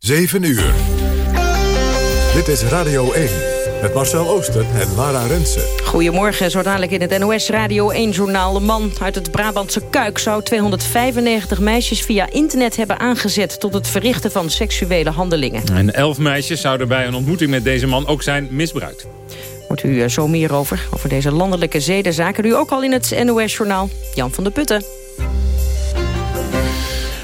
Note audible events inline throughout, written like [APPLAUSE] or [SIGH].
7 uur. Dit is Radio 1 met Marcel Ooster en Lara Rensen. Goedemorgen, zo dadelijk in het NOS Radio 1-journaal. De man uit het Brabantse Kuik zou 295 meisjes via internet hebben aangezet... tot het verrichten van seksuele handelingen. En elf meisjes zouden bij een ontmoeting met deze man ook zijn misbruikt. Hoort u zo meer over, over deze landelijke zedenzaken. Nu ook al in het NOS-journaal. Jan van der Putten.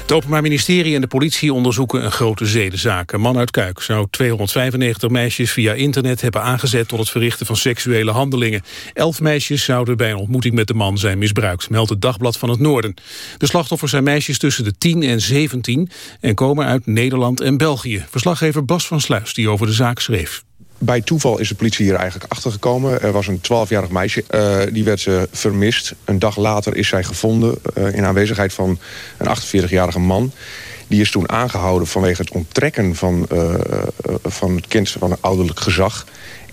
Het Openbaar Ministerie en de politie onderzoeken een grote zedenzaak. Een man uit Kuik zou 295 meisjes via internet hebben aangezet... tot het verrichten van seksuele handelingen. Elf meisjes zouden bij een ontmoeting met de man zijn misbruikt... meldt het Dagblad van het Noorden. De slachtoffers zijn meisjes tussen de 10 en 17... en komen uit Nederland en België. Verslaggever Bas van Sluis, die over de zaak schreef. Bij toeval is de politie hier eigenlijk achtergekomen. Er was een 12-jarig meisje, uh, die werd uh, vermist. Een dag later is zij gevonden uh, in aanwezigheid van een 48-jarige man. Die is toen aangehouden vanwege het onttrekken van, van het kind van een ouderlijk gezag.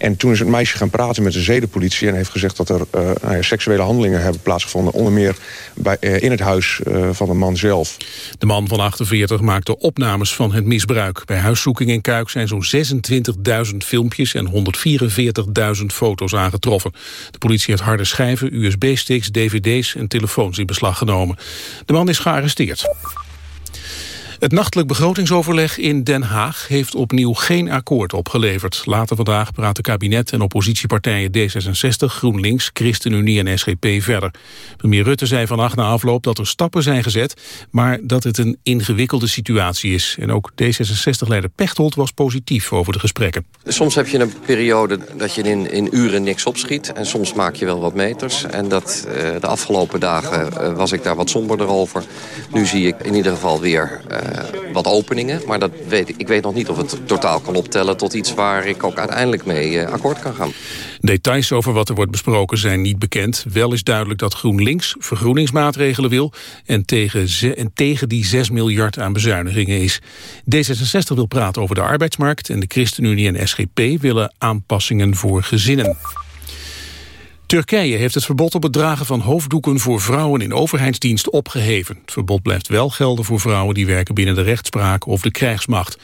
En toen is het meisje gaan praten met de zedenpolitie... en heeft gezegd dat er uh, nou seksuele handelingen hebben plaatsgevonden. Onder meer bij, uh, in het huis uh, van de man zelf. De man van 48 maakte opnames van het misbruik. Bij huiszoeking in Kuik zijn zo'n 26.000 filmpjes... en 144.000 foto's aangetroffen. De politie heeft harde schijven, USB-sticks, dvd's en telefoons in beslag genomen. De man is gearresteerd. Het nachtelijk begrotingsoverleg in Den Haag heeft opnieuw geen akkoord opgeleverd. Later vandaag praten kabinet en oppositiepartijen D66, GroenLinks, ChristenUnie en SGP verder. Premier Rutte zei vannacht na afloop dat er stappen zijn gezet, maar dat het een ingewikkelde situatie is. En ook D66-leider Pechtold was positief over de gesprekken. Soms heb je een periode dat je in, in uren niks opschiet en soms maak je wel wat meters. En dat, uh, de afgelopen dagen uh, was ik daar wat somberder over. Nu zie ik in ieder geval weer... Uh, wat openingen. Maar dat weet, ik weet nog niet of het totaal kan optellen tot iets waar ik ook uiteindelijk mee uh, akkoord kan gaan. Details over wat er wordt besproken zijn niet bekend. Wel is duidelijk dat GroenLinks vergroeningsmaatregelen wil... en tegen, en tegen die 6 miljard aan bezuinigingen is. D66 wil praten over de arbeidsmarkt... en de ChristenUnie en SGP willen aanpassingen voor gezinnen. Turkije heeft het verbod op het dragen van hoofddoeken voor vrouwen in overheidsdienst opgeheven. Het verbod blijft wel gelden voor vrouwen die werken binnen de rechtspraak of de krijgsmacht.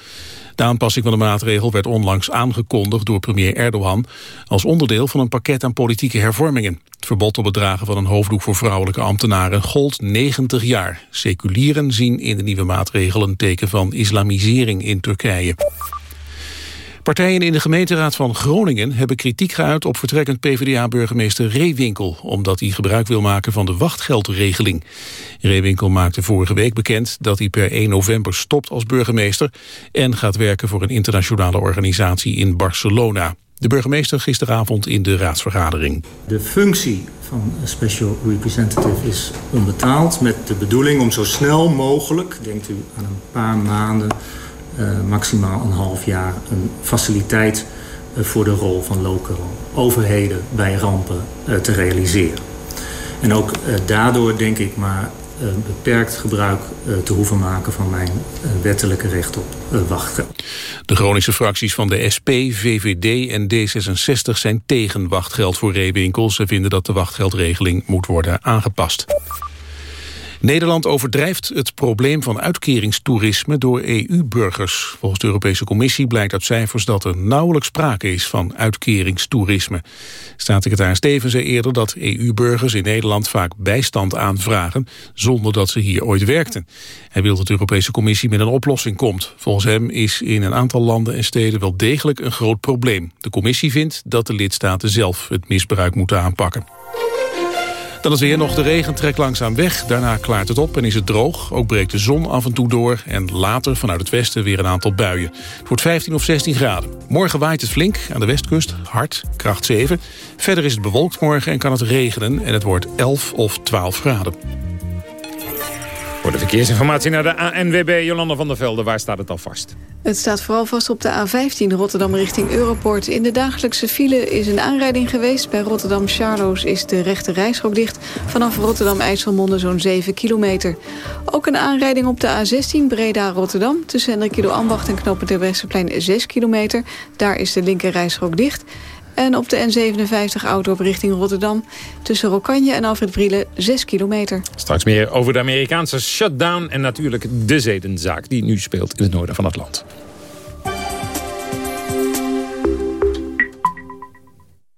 De aanpassing van de maatregel werd onlangs aangekondigd door premier Erdogan als onderdeel van een pakket aan politieke hervormingen. Het verbod op het dragen van een hoofddoek voor vrouwelijke ambtenaren gold 90 jaar. Seculieren zien in de nieuwe maatregel een teken van islamisering in Turkije. Partijen in de gemeenteraad van Groningen hebben kritiek geuit op vertrekkend PvdA-burgemeester Reewinkel, omdat hij gebruik wil maken van de wachtgeldregeling. Reewinkel maakte vorige week bekend dat hij per 1 november stopt als burgemeester en gaat werken voor een internationale organisatie in Barcelona. De burgemeester gisteravond in de raadsvergadering. De functie van Special Representative is onbetaald met de bedoeling om zo snel mogelijk, denkt u aan een paar maanden maximaal een half jaar een faciliteit uh, voor de rol van lokale overheden bij rampen uh, te realiseren. En ook daardoor denk ik maar beperkt gebruik te hoeven maken van mijn wettelijke recht op wachtgeld. De Groningse fracties van de SP, VVD en D66 zijn tegen wachtgeld voor reewinkels. Ze vinden dat de wachtgeldregeling moet worden aangepast. Nederland overdrijft het probleem van uitkeringstoerisme door EU-burgers. Volgens de Europese Commissie blijkt uit cijfers dat er nauwelijks sprake is van uitkeringstoerisme. Staatssecretaris Steven zei eerder dat EU-burgers in Nederland vaak bijstand aanvragen zonder dat ze hier ooit werkten. Hij wil dat de Europese Commissie met een oplossing komt. Volgens hem is in een aantal landen en steden wel degelijk een groot probleem. De Commissie vindt dat de lidstaten zelf het misbruik moeten aanpakken. Dan is weer nog de regen trekt langzaam weg. Daarna klaart het op en is het droog. Ook breekt de zon af en toe door. En later vanuit het westen weer een aantal buien. Het wordt 15 of 16 graden. Morgen waait het flink aan de westkust. Hard, kracht 7. Verder is het bewolkt morgen en kan het regenen. En het wordt 11 of 12 graden. Voor de verkeersinformatie naar de ANWB, Jolanda van der Velde. Waar staat het al vast? Het staat vooral vast op de A15 Rotterdam richting Europort. In de dagelijkse file is een aanrijding geweest. Bij Rotterdam-Charloes is de rechte dicht. Vanaf Rotterdam-IJsselmonde zo'n 7 kilometer. Ook een aanrijding op de A16 Breda-Rotterdam. Tussen Hendrik Ambacht en Knoppen ter Westerplein 6 kilometer. Daar is de linker dicht. En op de N57 auto richting Rotterdam. Tussen Rokanje en Alfred Brielen 6 kilometer. Straks meer over de Amerikaanse shutdown en natuurlijk de zedenzaak die nu speelt in het noorden van het land.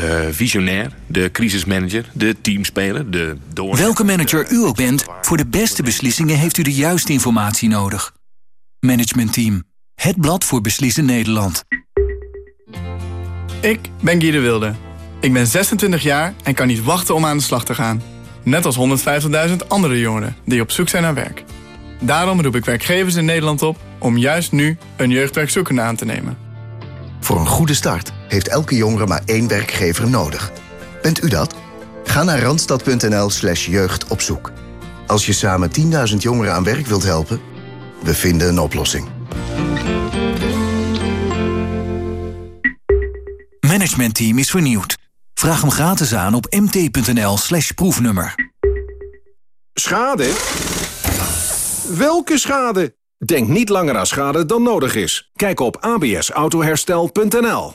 De visionair, de crisismanager, de teamspeler, de door... Welke manager u ook bent, voor de beste beslissingen heeft u de juiste informatie nodig. Management Team, het blad voor beslissen Nederland. Ik ben Guy de Wilde. Ik ben 26 jaar en kan niet wachten om aan de slag te gaan. Net als 150.000 andere jongeren die op zoek zijn naar werk. Daarom roep ik werkgevers in Nederland op om juist nu een jeugdwerkzoekende aan te nemen. Voor een goede start heeft elke jongere maar één werkgever nodig. Bent u dat? Ga naar randstad.nl slash jeugdopzoek. Als je samen 10.000 jongeren aan werk wilt helpen, we vinden een oplossing. Managementteam is vernieuwd. Vraag hem gratis aan op mt.nl slash proefnummer. Schade? Welke schade? Denk niet langer aan schade dan nodig is. Kijk op absautoherstel.nl.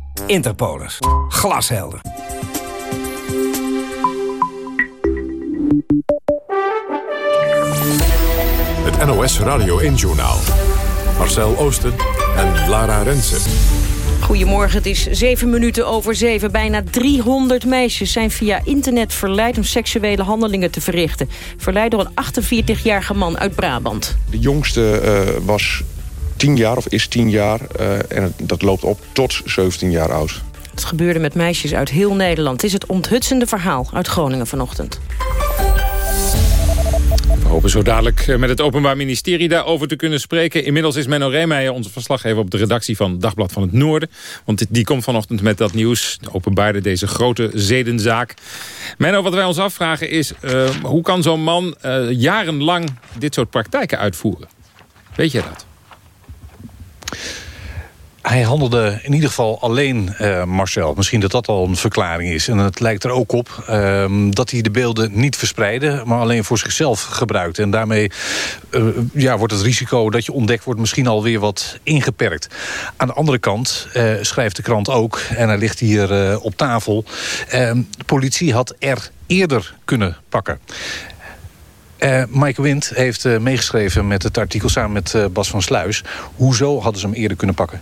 Interpolis. Glashelder. Het NOS Radio 1-journaal. Marcel Oosten en Lara Rensen. Goedemorgen, het is zeven minuten over zeven. Bijna 300 meisjes zijn via internet verleid om seksuele handelingen te verrichten. Verleid door een 48-jarige man uit Brabant. De jongste uh, was 10 jaar of is 10 jaar uh, en dat loopt op tot 17 jaar oud. Het gebeurde met meisjes uit heel Nederland. Het is het onthutsende verhaal uit Groningen vanochtend. We hopen zo dadelijk eh, met het Openbaar Ministerie daarover te kunnen spreken. Inmiddels is Menno Reemeijer onze verslaggever op de redactie van Dagblad van het Noorden. Want die komt vanochtend met dat nieuws. Openbaarde deze grote zedenzaak. Menno, wat wij ons afvragen is... Uh, hoe kan zo'n man uh, jarenlang dit soort praktijken uitvoeren? Weet je dat? Hij handelde in ieder geval alleen, uh, Marcel. Misschien dat dat al een verklaring is. En het lijkt er ook op uh, dat hij de beelden niet verspreidde... maar alleen voor zichzelf gebruikt. En daarmee uh, ja, wordt het risico dat je ontdekt wordt... misschien alweer wat ingeperkt. Aan de andere kant schrijft de krant ook... en hij ligt hier op tafel... Ehm, de politie had er eerder kunnen pakken. Uh, Mike Wind heeft uh, meegeschreven met het artikel samen met uh, Bas van Sluis. Hoezo hadden ze hem eerder kunnen pakken?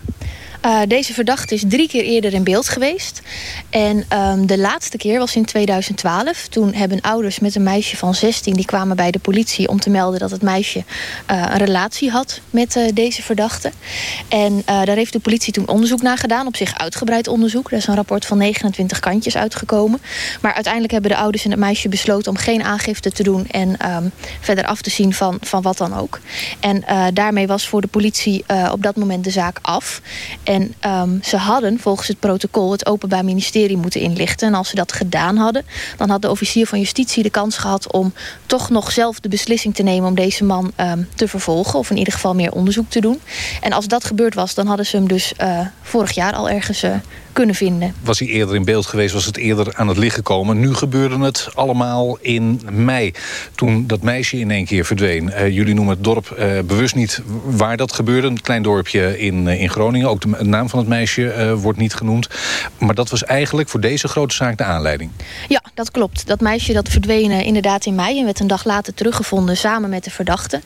Uh, deze verdachte is drie keer eerder in beeld geweest. En um, de laatste keer was in 2012. Toen hebben ouders met een meisje van 16... die kwamen bij de politie om te melden dat het meisje uh, een relatie had met uh, deze verdachte. En daar heeft de politie toen onderzoek naar gedaan. Op zich uitgebreid onderzoek. Er is een rapport van 29 kantjes uitgekomen. Maar uiteindelijk hebben de ouders en het meisje besloten... om geen aangifte te doen en um, verder af te zien van, van wat dan ook. En daarmee was voor de politie op dat moment de zaak af... En um, ze hadden volgens het protocol het Openbaar Ministerie moeten inlichten. En als ze dat gedaan hadden, dan had de officier van justitie de kans gehad om toch nog zelf de beslissing te nemen om deze man um, te vervolgen. Of in ieder geval meer onderzoek te doen. En als dat gebeurd was, dan hadden ze hem dus uh, vorig jaar al ergens uh, kunnen vinden. Was hij eerder in beeld geweest, was het eerder aan het licht gekomen. Nu gebeurde het allemaal in mei. Toen dat meisje in één keer verdween. Uh, jullie noemen het dorp bewust niet waar dat gebeurde. Een klein dorpje in, in Groningen. Ook de naam van het meisje wordt niet genoemd. Maar dat was eigenlijk voor deze grote zaak de aanleiding. Ja, dat klopt. Dat meisje dat verdween inderdaad in mei... en werd een dag later teruggevonden samen met de verdachte.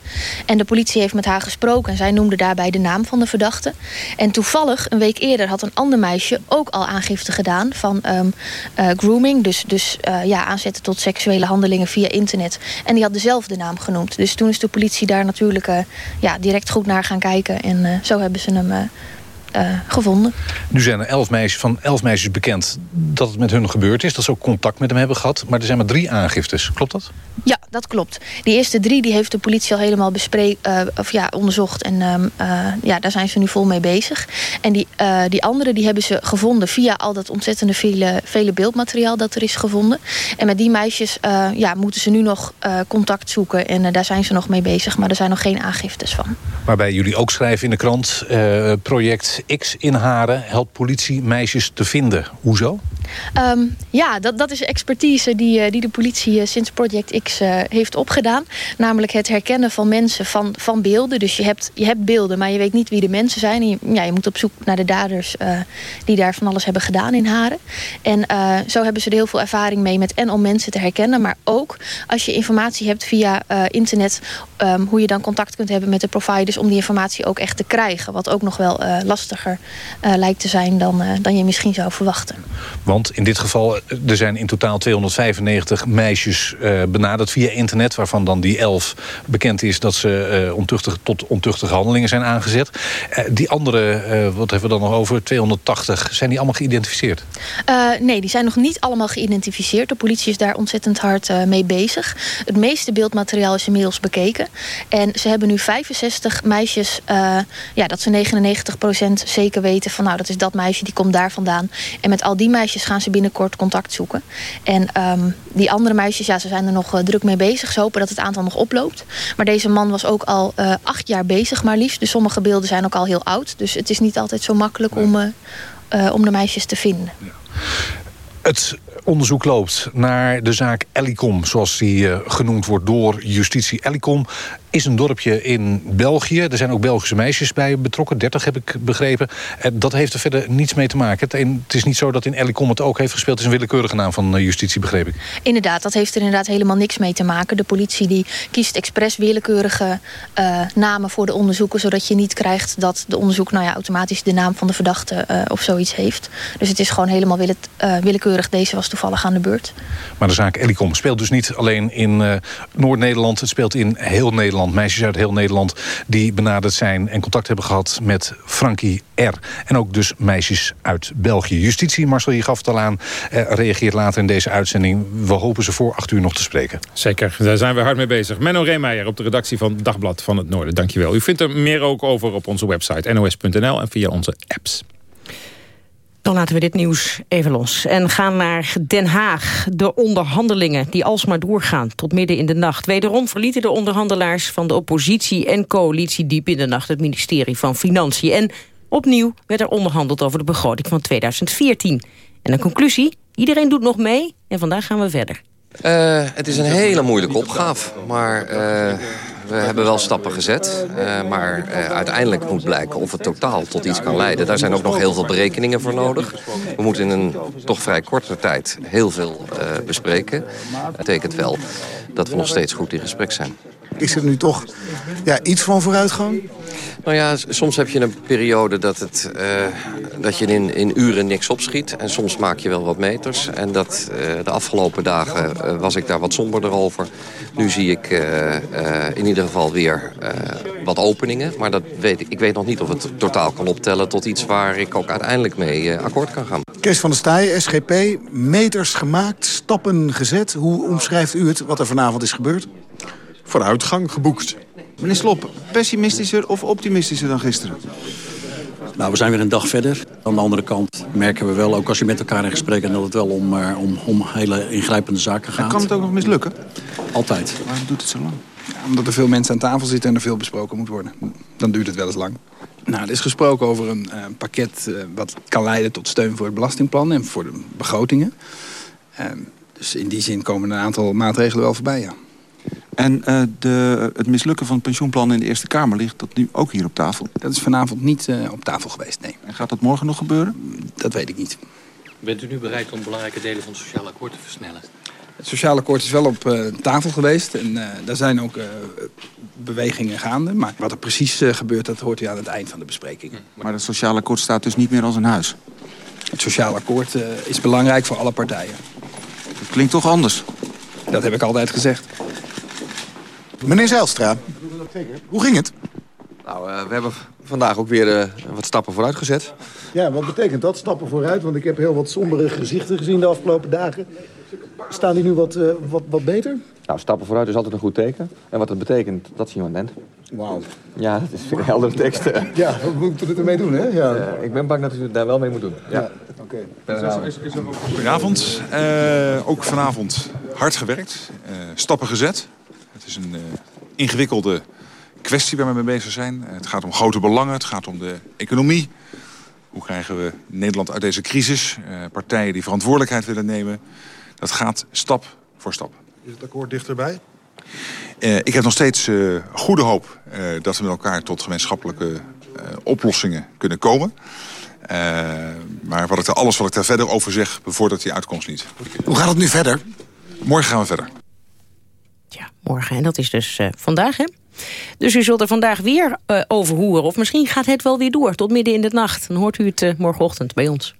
En de politie heeft met haar gesproken... en zij noemde daarbij de naam van de verdachte. En toevallig, een week eerder, had een ander meisje... ook al aangifte gedaan van um, uh, grooming. Dus, dus uh, ja, aanzetten tot seksuele handelingen via internet. En die had dezelfde naam genoemd. Dus toen is de politie daar natuurlijk ja, direct goed naar gaan kijken. En zo hebben ze hem gevonden. Nu zijn er elf meisjes, van elf meisjes bekend dat het met hun gebeurd is. Dat ze ook contact met hem hebben gehad. Maar er zijn maar drie aangiftes. Klopt dat? Ja, dat klopt. Die eerste drie die heeft de politie al helemaal bespreek, of ja, onderzocht. En ehm, ja, daar zijn ze nu vol mee bezig. En die, die andere die hebben ze gevonden via al dat ontzettende vele, vele beeldmateriaal dat er is gevonden. En met die meisjes ja, moeten ze nu nog contact zoeken. En daar zijn ze nog mee bezig. Maar er zijn nog geen aangiftes van. Waarbij jullie ook schrijven in de krant... project X in Haren helpt politie meisjes te vinden. Hoezo? Um, ja, dat, dat is expertise die, eh, die de politie eh, sinds Project X uh, heeft opgedaan. Namelijk het herkennen van mensen van, van beelden. Dus je hebt, je hebt beelden, maar je weet niet wie de mensen zijn. Je, ja, je moet op zoek naar de daders die daar van alles hebben gedaan in Haren. En zo hebben ze er heel veel ervaring mee met en om mensen te herkennen. Maar ook als je informatie hebt via internet... Um, hoe je dan contact kunt hebben met de providers... om die informatie ook echt te krijgen. Wat ook nog wel lastiger lijkt te zijn dan, dan je misschien zou verwachten. Want in dit geval, er zijn in totaal 295 meisjes uh, benaderd via internet... waarvan dan die 11 bekend is dat ze ontuchtig, tot ontuchtige handelingen zijn aangezet. Die andere, wat hebben we dan nog over, 280, zijn die allemaal geïdentificeerd? nee, die zijn nog niet allemaal geïdentificeerd. De politie is daar ontzettend hard mee bezig. Het meeste beeldmateriaal is inmiddels bekeken. En ze hebben nu 65 meisjes, ja, dat ze 99% zeker weten... van nou, dat is dat meisje, die komt daar vandaan. En met al die meisjes gaan ze binnenkort contact zoeken. En um, die andere meisjes, ja, ze zijn er nog uh, druk mee bezig. Ze hopen dat het aantal nog oploopt. Maar deze man was ook al uh, acht jaar bezig maar liefst. Dus sommige beelden zijn ook al heel oud. Dus het is niet altijd zo makkelijk om, uh, om de meisjes te vinden. Ja. Het onderzoek loopt naar de zaak Ellicom, zoals die uh, genoemd wordt door justitie. Ellicom is een dorpje in België. Er zijn ook Belgische meisjes bij betrokken, 30 heb ik begrepen. Uh, dat heeft er verder niets mee te maken. Het, is niet zo dat in Ellicom het ook heeft gespeeld. Het is een willekeurige naam van uh, justitie, begreep ik. Inderdaad, dat heeft er inderdaad helemaal niks mee te maken. De politie die kiest expres willekeurige namen voor de onderzoeken... zodat je niet krijgt dat de onderzoek nou ja, automatisch de naam van de verdachte of zoiets heeft. Dus het is gewoon helemaal willekeurig. Deze was toevallig aan de beurt. Maar de zaak Ellicom speelt dus niet alleen in Noord-Nederland. Het speelt in heel Nederland. Meisjes uit heel Nederland die benaderd zijn... en contact hebben gehad met Frankie R. En ook dus meisjes uit België. Justitie, Marcel, je gaf het al aan, uh, reageert later in deze uitzending. We hopen ze voor acht uur nog te spreken. Zeker, daar zijn we hard mee bezig. Menno Reemeijer op de redactie van Dagblad van het Noorden. Dankjewel. U vindt er meer ook over op onze website nos.nl en via onze apps. Dan laten we dit nieuws even los en gaan naar Den Haag. De onderhandelingen die alsmaar doorgaan tot midden in de nacht. Wederom verlieten de onderhandelaars van de oppositie en coalitie... diep in de nacht het ministerie van Financiën. En opnieuw werd er onderhandeld over de begroting van 2014. En een conclusie, iedereen doet nog mee en vandaag gaan we verder. Uh, het is een hele moeilijke opgave, maar... Uh we hebben wel stappen gezet, uh, maar uh, uiteindelijk moet blijken of het totaal tot iets kan leiden. Daar zijn ook nog heel veel berekeningen voor nodig. We moeten in een toch vrij korte tijd heel veel uh, bespreken. Dat betekent wel dat we nog steeds goed in gesprek zijn. Is er nu toch ja, iets van vooruitgang? Nou ja, soms heb je een periode dat, het, uh, dat je in, in uren niks opschiet. En soms maak je wel wat meters. En dat, uh, de afgelopen dagen uh, was ik daar wat somberder over. Nu zie ik in ieder geval weer wat openingen. Maar dat weet ik, ik weet nog niet of het totaal kan optellen tot iets waar ik ook uiteindelijk mee akkoord kan gaan. Kees van der Staaij, SGP, meters gemaakt, stappen gezet. Hoe omschrijft u het wat er vanavond is gebeurd? Vooruitgang geboekt. Meneer Slop, pessimistischer of optimistischer dan gisteren? Nou, we zijn weer een dag verder. Aan de andere kant merken we wel, ook als je met elkaar in gesprek bent... dat het wel om, uh, om, om hele ingrijpende zaken gaat. En kan het ook nog mislukken? Altijd. Waarom doet het zo lang? Ja, omdat er veel mensen aan tafel zitten en er veel besproken moet worden. Dan duurt het wel eens lang. Nou, er is gesproken over een uh, pakket uh, wat kan leiden tot steun voor het belastingplan... en voor de begrotingen. dus in die zin komen een aantal maatregelen wel voorbij, ja. En uh, de, het mislukken van het pensioenplan in de Eerste Kamer ligt dat nu ook hier op tafel? Dat is vanavond niet uh, op tafel geweest, nee. En gaat dat morgen nog gebeuren? Dat weet ik niet. Bent u nu bereid om belangrijke delen van het sociaal akkoord te versnellen? Het sociaal akkoord is wel op uh, tafel geweest en daar zijn ook bewegingen gaande. Maar wat er precies gebeurt, dat hoort u aan het eind van de bespreking. Hm, maar het sociaal akkoord staat dus niet meer als een huis? Het sociaal akkoord is belangrijk voor alle partijen. Dat klinkt toch anders? Dat heb ik altijd gezegd. Meneer Zijlstra, hoe ging het? Nou, uh, we hebben vandaag ook weer uh, wat stappen vooruit gezet. Ja, wat betekent dat, stappen vooruit? Want ik heb heel wat sombere gezichten gezien de afgelopen dagen. Staan die nu wat, uh, wat, wat beter? Nou, stappen vooruit is altijd een goed teken. En wat dat betekent, dat zien we aan het. Wauw. Ja, dat is een heldere tekst. ja, we moeten het ermee doen, hè? Ja. Uh, ik ben bang dat u het daar wel mee moet doen. Ja, ja. oké. Okay. Goedenavond. Uh, ook vanavond hard gewerkt. Uh, stappen gezet. Het is een ingewikkelde kwestie waar we mee bezig zijn. Het gaat om grote belangen, het gaat om de economie. Hoe krijgen we Nederland uit deze crisis? partijen die verantwoordelijkheid willen nemen. Dat gaat stap voor stap. Is het akkoord dichterbij? Uh, ik heb nog steeds uh, goede hoop uh, dat we met elkaar tot gemeenschappelijke oplossingen kunnen komen. maar wat ik er, alles wat ik daar verder over zeg, bevordert die uitkomst niet. Hoe gaat het nu verder? Morgen gaan we verder. Ja, morgen. En dat is dus vandaag, hè? Dus u zult er vandaag weer over horen. Of misschien gaat het wel weer door tot midden in de nacht. Dan hoort u het morgenochtend bij ons.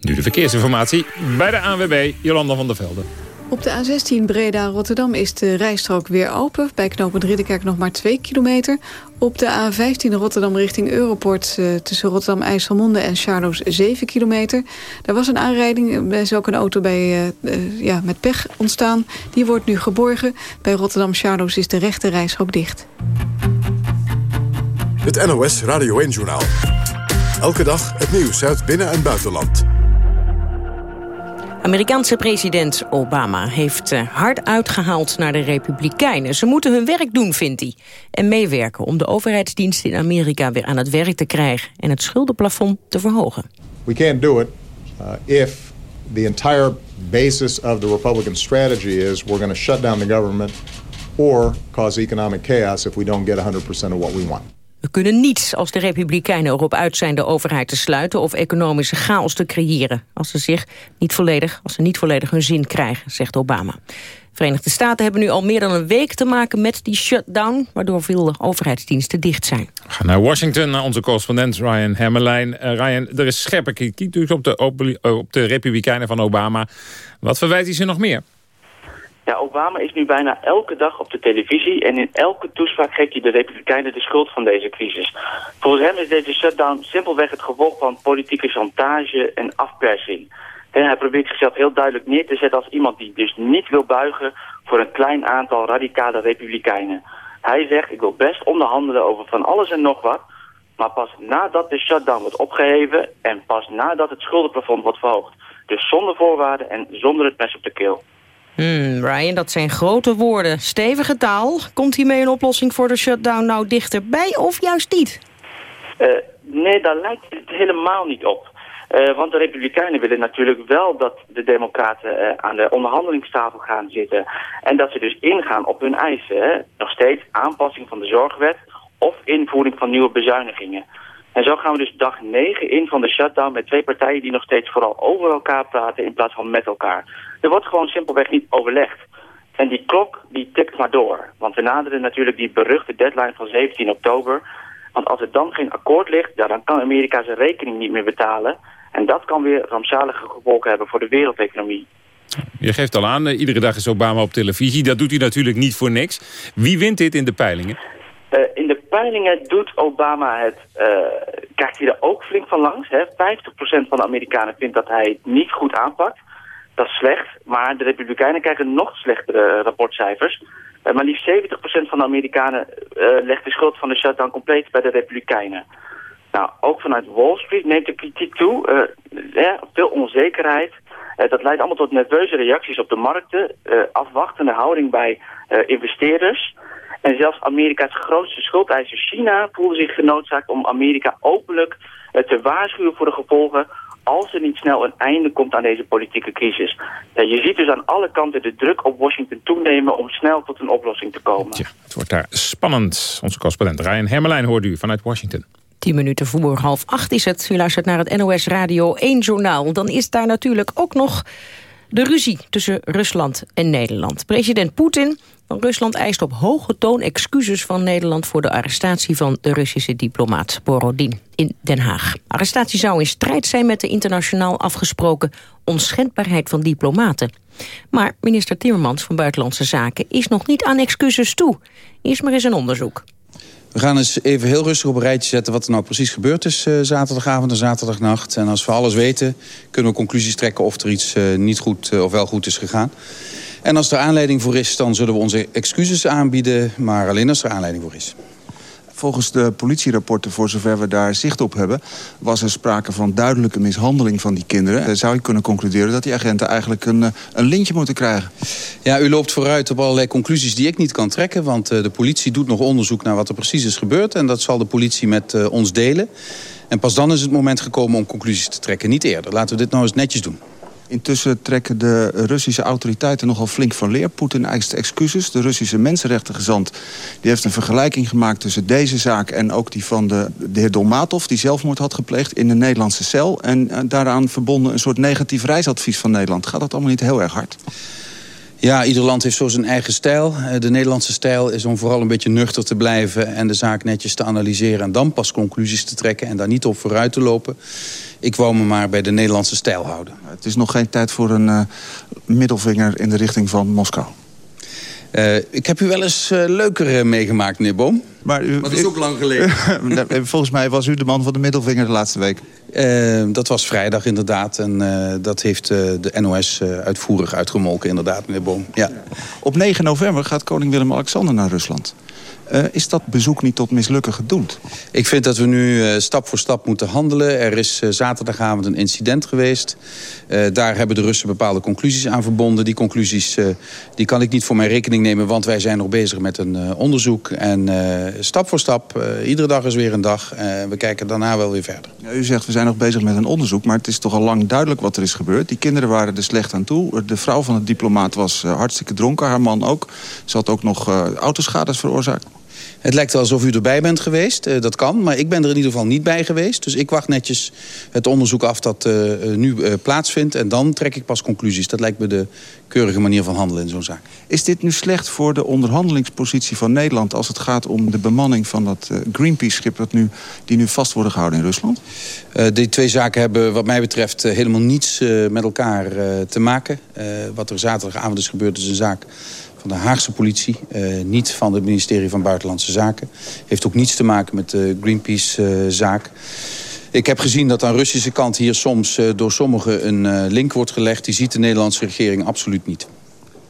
Nu de verkeersinformatie bij de ANWB, Jolanda van der Velde. Op de A16 Breda-Rotterdam is de rijstrook weer open. Bij knooppunt Ridderkerk nog maar 2 kilometer. Op de A15 Rotterdam richting Europort uh, tussen Rotterdam-IJsselmonde en Charloes 7 kilometer. Daar was een aanrijding, er is ook een auto bij, uh, uh, ja, met pech ontstaan. Die wordt nu geborgen. Bij Rotterdam-Charloes is de rechte rijstrook dicht. Het NOS Radio 1-journaal. Elke dag het nieuws uit binnen- en buitenland. Amerikaanse president Obama heeft eh, hard uitgehaald naar de Republikeinen. Ze moeten hun werk doen, vindt hij. En meewerken om de overheidsdiensten in Amerika weer aan het werk te krijgen... en het schuldenplafond te verhogen. We can't do it uh, if the entire basis of the Republican strategy is... we're going to shut down the government or cause economic chaos... if we don't get 100% of what we want. We kunnen niets als de Republikeinen erop uit zijn de overheid te sluiten of economische chaos te creëren, als ze zich niet volledig, als ze niet volledig hun zin krijgen, zegt Obama. Verenigde Staten hebben nu al meer dan een week te maken met die shutdown, waardoor veel overheidsdiensten dicht zijn. We gaan naar Washington, naar onze correspondent Ryan Hammerlijn. Uh, Ryan, er is scherpe kritiek dus op de, op de Republikeinen van Obama. Wat verwijt hij ze nog meer? Ja, Obama is nu bijna elke dag op de televisie en in elke toespraak geeft hij de Republikeinen de schuld van deze crisis. Volgens hem is deze shutdown simpelweg het gevolg van politieke chantage en afpersing. En hij probeert zichzelf heel duidelijk neer te zetten als iemand die dus niet wil buigen voor een klein aantal radicale Republikeinen. Hij zegt, ik wil best onderhandelen over van alles en nog wat, maar pas nadat de shutdown wordt opgeheven en pas nadat het schuldenplafond wordt verhoogd. Dus zonder voorwaarden en zonder het mes op de keel. Hmm, Ryan, dat zijn grote woorden. Stevige taal. Komt hiermee een oplossing voor de shutdown nou dichterbij of juist niet? Uh, nee, daar lijkt het helemaal niet op. Uh, want de Republikeinen willen natuurlijk wel dat de Democraten uh, aan de onderhandelingstafel gaan zitten. En dat ze dus ingaan op hun eisen. Hè? Nog steeds aanpassing van de zorgwet of invoering van nieuwe bezuinigingen. En zo gaan we dus dag 9 in van de shutdown met twee partijen die nog steeds vooral over elkaar praten in plaats van met elkaar. Er wordt gewoon simpelweg niet overlegd. En die klok die tikt maar door. Want we naderen natuurlijk die beruchte deadline van 17 oktober. Want als er dan geen akkoord ligt, ja, dan kan Amerika zijn rekening niet meer betalen. En dat kan weer rampzalige gevolgen hebben voor de wereldeconomie. Je geeft al aan, eh, iedere dag is Obama op televisie. Dat doet hij natuurlijk niet voor niks. Wie wint dit in de peilingen? Uh, in de doet Obama het, uh, krijgt hij er ook flink van langs. Hè? 50% van de Amerikanen vindt dat hij het niet goed aanpakt. Dat is slecht, maar de Republikeinen krijgen nog slechtere rapportcijfers. Uh, maar liefst 70% van de Amerikanen legt de schuld van de shutdown compleet bij de Republikeinen. Nou, ook vanuit Wall Street neemt de kritiek toe. veel onzekerheid. dat leidt allemaal tot nerveuze reacties op de markten. afwachtende houding bij investeerders. En zelfs Amerika's grootste schuldeiser China voelde zich genoodzaakt om Amerika openlijk uh, te waarschuwen voor de gevolgen als er niet snel een einde komt aan deze politieke crisis. Ja, je ziet dus aan alle kanten de druk op Washington toenemen om snel tot een oplossing te komen. Ja, het wordt daar spannend. Onze correspondent Ryan Hermelijn hoort u vanuit Washington. Tien minuten voor half acht is het. U luistert naar het NOS Radio 1 journaal. Dan is daar natuurlijk ook nog de ruzie tussen Rusland en Nederland. President Poetin van Rusland eist op hoge toon excuses van Nederland... voor de arrestatie van de Russische diplomaat Borodin in Den Haag. Arrestatie zou in strijd zijn met de internationaal afgesproken... onschendbaarheid van diplomaten. Maar minister Timmermans van Buitenlandse Zaken is nog niet aan excuses toe. Eerst maar eens een onderzoek. We gaan eens even heel rustig op een rijtje zetten... wat er nou precies gebeurd is uh, zaterdagavond en zaterdagnacht. En als we alles weten, kunnen we conclusies trekken... of er iets uh, niet goed uh, of wel goed is gegaan. En als er aanleiding voor is, dan zullen we onze excuses aanbieden... maar alleen als er aanleiding voor is. Volgens de politierapporten, voor zover we daar zicht op hebben... was er sprake van duidelijke mishandeling van die kinderen. Dan zou je kunnen concluderen dat die agenten eigenlijk een, een lintje moeten krijgen. Ja, u loopt vooruit op allerlei conclusies die ik niet kan trekken... want de politie doet nog onderzoek naar wat er precies is gebeurd... en dat zal de politie met ons delen. En pas dan is het moment gekomen om conclusies te trekken, niet eerder. Laten we dit nou eens netjes doen. Intussen trekken de Russische autoriteiten nogal flink van leer. Poetin eist excuses. De Russische mensenrechtengezant die heeft een vergelijking gemaakt... tussen deze zaak en ook die van de, de heer Dolmatov... die zelfmoord had gepleegd in de Nederlandse cel. En uh, daaraan verbonden een soort negatief reisadvies van Nederland. Gaat dat allemaal niet heel erg hard? Ja, ieder land heeft zo zijn eigen stijl. De Nederlandse stijl is om vooral een beetje nuchter te blijven... en de zaak netjes te analyseren en dan pas conclusies te trekken... en daar niet op vooruit te lopen. Ik wou me maar bij de Nederlandse stijl houden. Het is nog geen tijd voor een uh, middelvinger in de richting van Moskou. Uh, ik heb u wel eens uh, leuker meegemaakt, meneer Boom. Maar, u, dat is ook lang geleden. [LAUGHS] Volgens mij was u de man van de middelvinger de laatste week. Uh, dat was vrijdag inderdaad. En uh, dat heeft uh, de NOS uitvoerig uitgemolken inderdaad, meneer Boom. Ja. Op 9 november gaat koning Willem-Alexander naar Rusland. Uh, is dat bezoek niet tot mislukken gedoemd? Ik vind dat we nu uh, stap voor stap moeten handelen. Er is uh, zaterdagavond een incident geweest. daar hebben de Russen bepaalde conclusies aan verbonden. Die conclusies die kan ik niet voor mijn rekening nemen... want wij zijn nog bezig met een onderzoek. En stap voor stap, iedere dag is weer een dag. we kijken daarna wel weer verder. Ja, u zegt we zijn nog bezig met een onderzoek... maar het is toch al lang duidelijk wat er is gebeurd. Die kinderen waren er slecht aan toe. De vrouw van het diplomaat was hartstikke dronken, haar man ook. Ze had ook nog autoschades veroorzaakt. Het lijkt wel alsof u erbij bent geweest. Uh, dat kan, maar ik ben er in ieder geval niet bij geweest. Dus ik wacht netjes het onderzoek af dat uh, nu uh, plaatsvindt. En dan trek ik pas conclusies. Dat lijkt me de keurige manier van handelen in zo'n zaak. Is dit nu slecht voor de onderhandelingspositie van Nederland... als het gaat om de bemanning van dat Greenpeace-schip... Nu, die nu vast worden gehouden in Rusland? die twee zaken hebben wat mij betreft helemaal niets met elkaar te maken. wat er zaterdagavond is gebeurd is een zaak van de Haagse politie. Uh, niet van het ministerie van Buitenlandse Zaken. Heeft ook niets te maken met de Greenpeace-zaak. Uh, ik heb gezien dat aan de Russische kant hier soms door sommigen een link wordt gelegd. Die ziet de Nederlandse regering absoluut niet.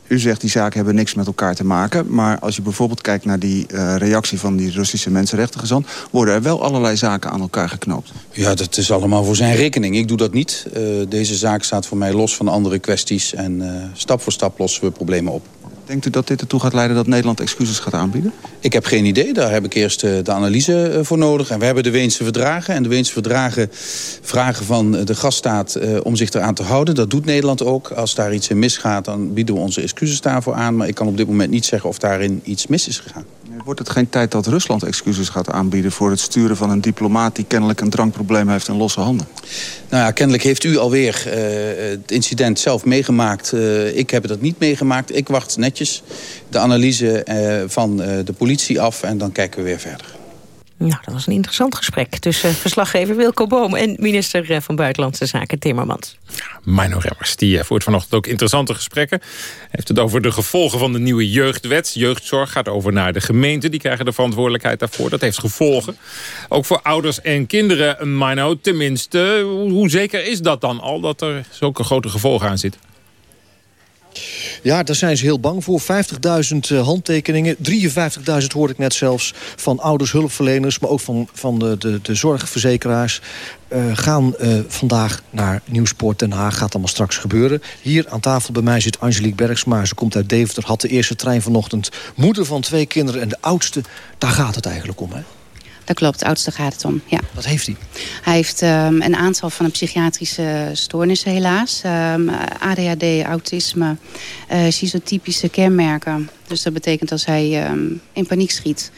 U zegt die zaken hebben niks met elkaar te maken. Maar als je bijvoorbeeld kijkt naar die uh, reactie van die Russische mensenrechtengezant... worden er wel allerlei zaken aan elkaar geknoopt. Ja, dat is allemaal voor zijn rekening. Ik doe dat niet. Uh, deze zaak staat voor mij los van andere kwesties. En uh, stap voor stap lossen we problemen op. Denkt u dat dit ertoe gaat leiden dat Nederland excuses gaat aanbieden? Ik heb geen idee. Daar heb ik eerst de analyse voor nodig. En we hebben de Weense verdragen. En de Weense verdragen vragen van de gaststaat om zich eraan te houden. Dat doet Nederland ook. Als daar iets in misgaat, dan bieden we onze excuses daarvoor aan. Maar ik kan op dit moment niet zeggen of daarin iets mis is gegaan. Wordt het geen tijd dat Rusland excuses gaat aanbieden... voor het sturen van een diplomaat die kennelijk een drankprobleem heeft in losse handen? Nou ja, kennelijk heeft u alweer uh, het incident zelf meegemaakt. Uh, ik heb het niet meegemaakt. Ik wacht netjes de analyse uh, van de politie af en dan kijken we weer verder. Nou, dat was een interessant gesprek tussen verslaggever Wilco Boom... en minister van Buitenlandse Zaken Timmermans. Mino Remmers, die voert vanochtend ook interessante gesprekken. Hij heeft het over de gevolgen van de nieuwe jeugdwet. Jeugdzorg gaat over naar de gemeente. Die krijgen de verantwoordelijkheid daarvoor. Dat heeft gevolgen. Ook voor ouders en kinderen, Mino. Tenminste, hoe zeker is dat dan al... dat er zulke grote gevolgen aan zitten? Ja, daar zijn ze heel bang voor. 50.000 handtekeningen. 53.000 hoorde ik net zelfs van ouders, hulpverleners... maar ook van, van de, de, de zorgverzekeraars. Uh, gaan uh, vandaag naar Nieuwsport Den Haag. Gaat allemaal straks gebeuren. Hier aan tafel bij mij zit Angelique Bergsma. Ze komt uit Deventer, had de eerste trein vanochtend. Moeder van twee kinderen en de oudste. Daar gaat het eigenlijk om, hè? Dat klopt, oudste gaat het om, ja. Wat heeft hij? Hij heeft um, een aantal van de psychiatrische stoornissen helaas. Um, ADHD, autisme, uh, schizotypische kenmerken. Dus dat betekent als hij um, in paniek schiet...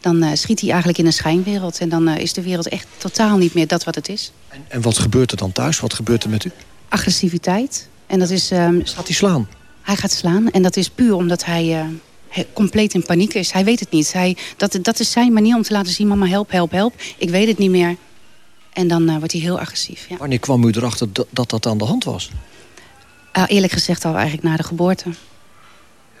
dan uh, schiet hij eigenlijk in een schijnwereld. En dan uh, is de wereld echt totaal niet meer dat wat het is. En, en wat gebeurt er dan thuis? Wat gebeurt er met u? Agressiviteit. En dat is... Gaat hij slaan? Hij gaat slaan. En dat is puur omdat hij... Compleet in paniek is. Hij weet het niet. Hij, dat, dat is zijn manier om te laten zien... mama, help, help, help. Ik weet het niet meer. En dan uh, wordt hij heel agressief. Ja. Wanneer kwam u erachter dat, dat dat aan de hand was? Uh, eerlijk gezegd al eigenlijk na de geboorte.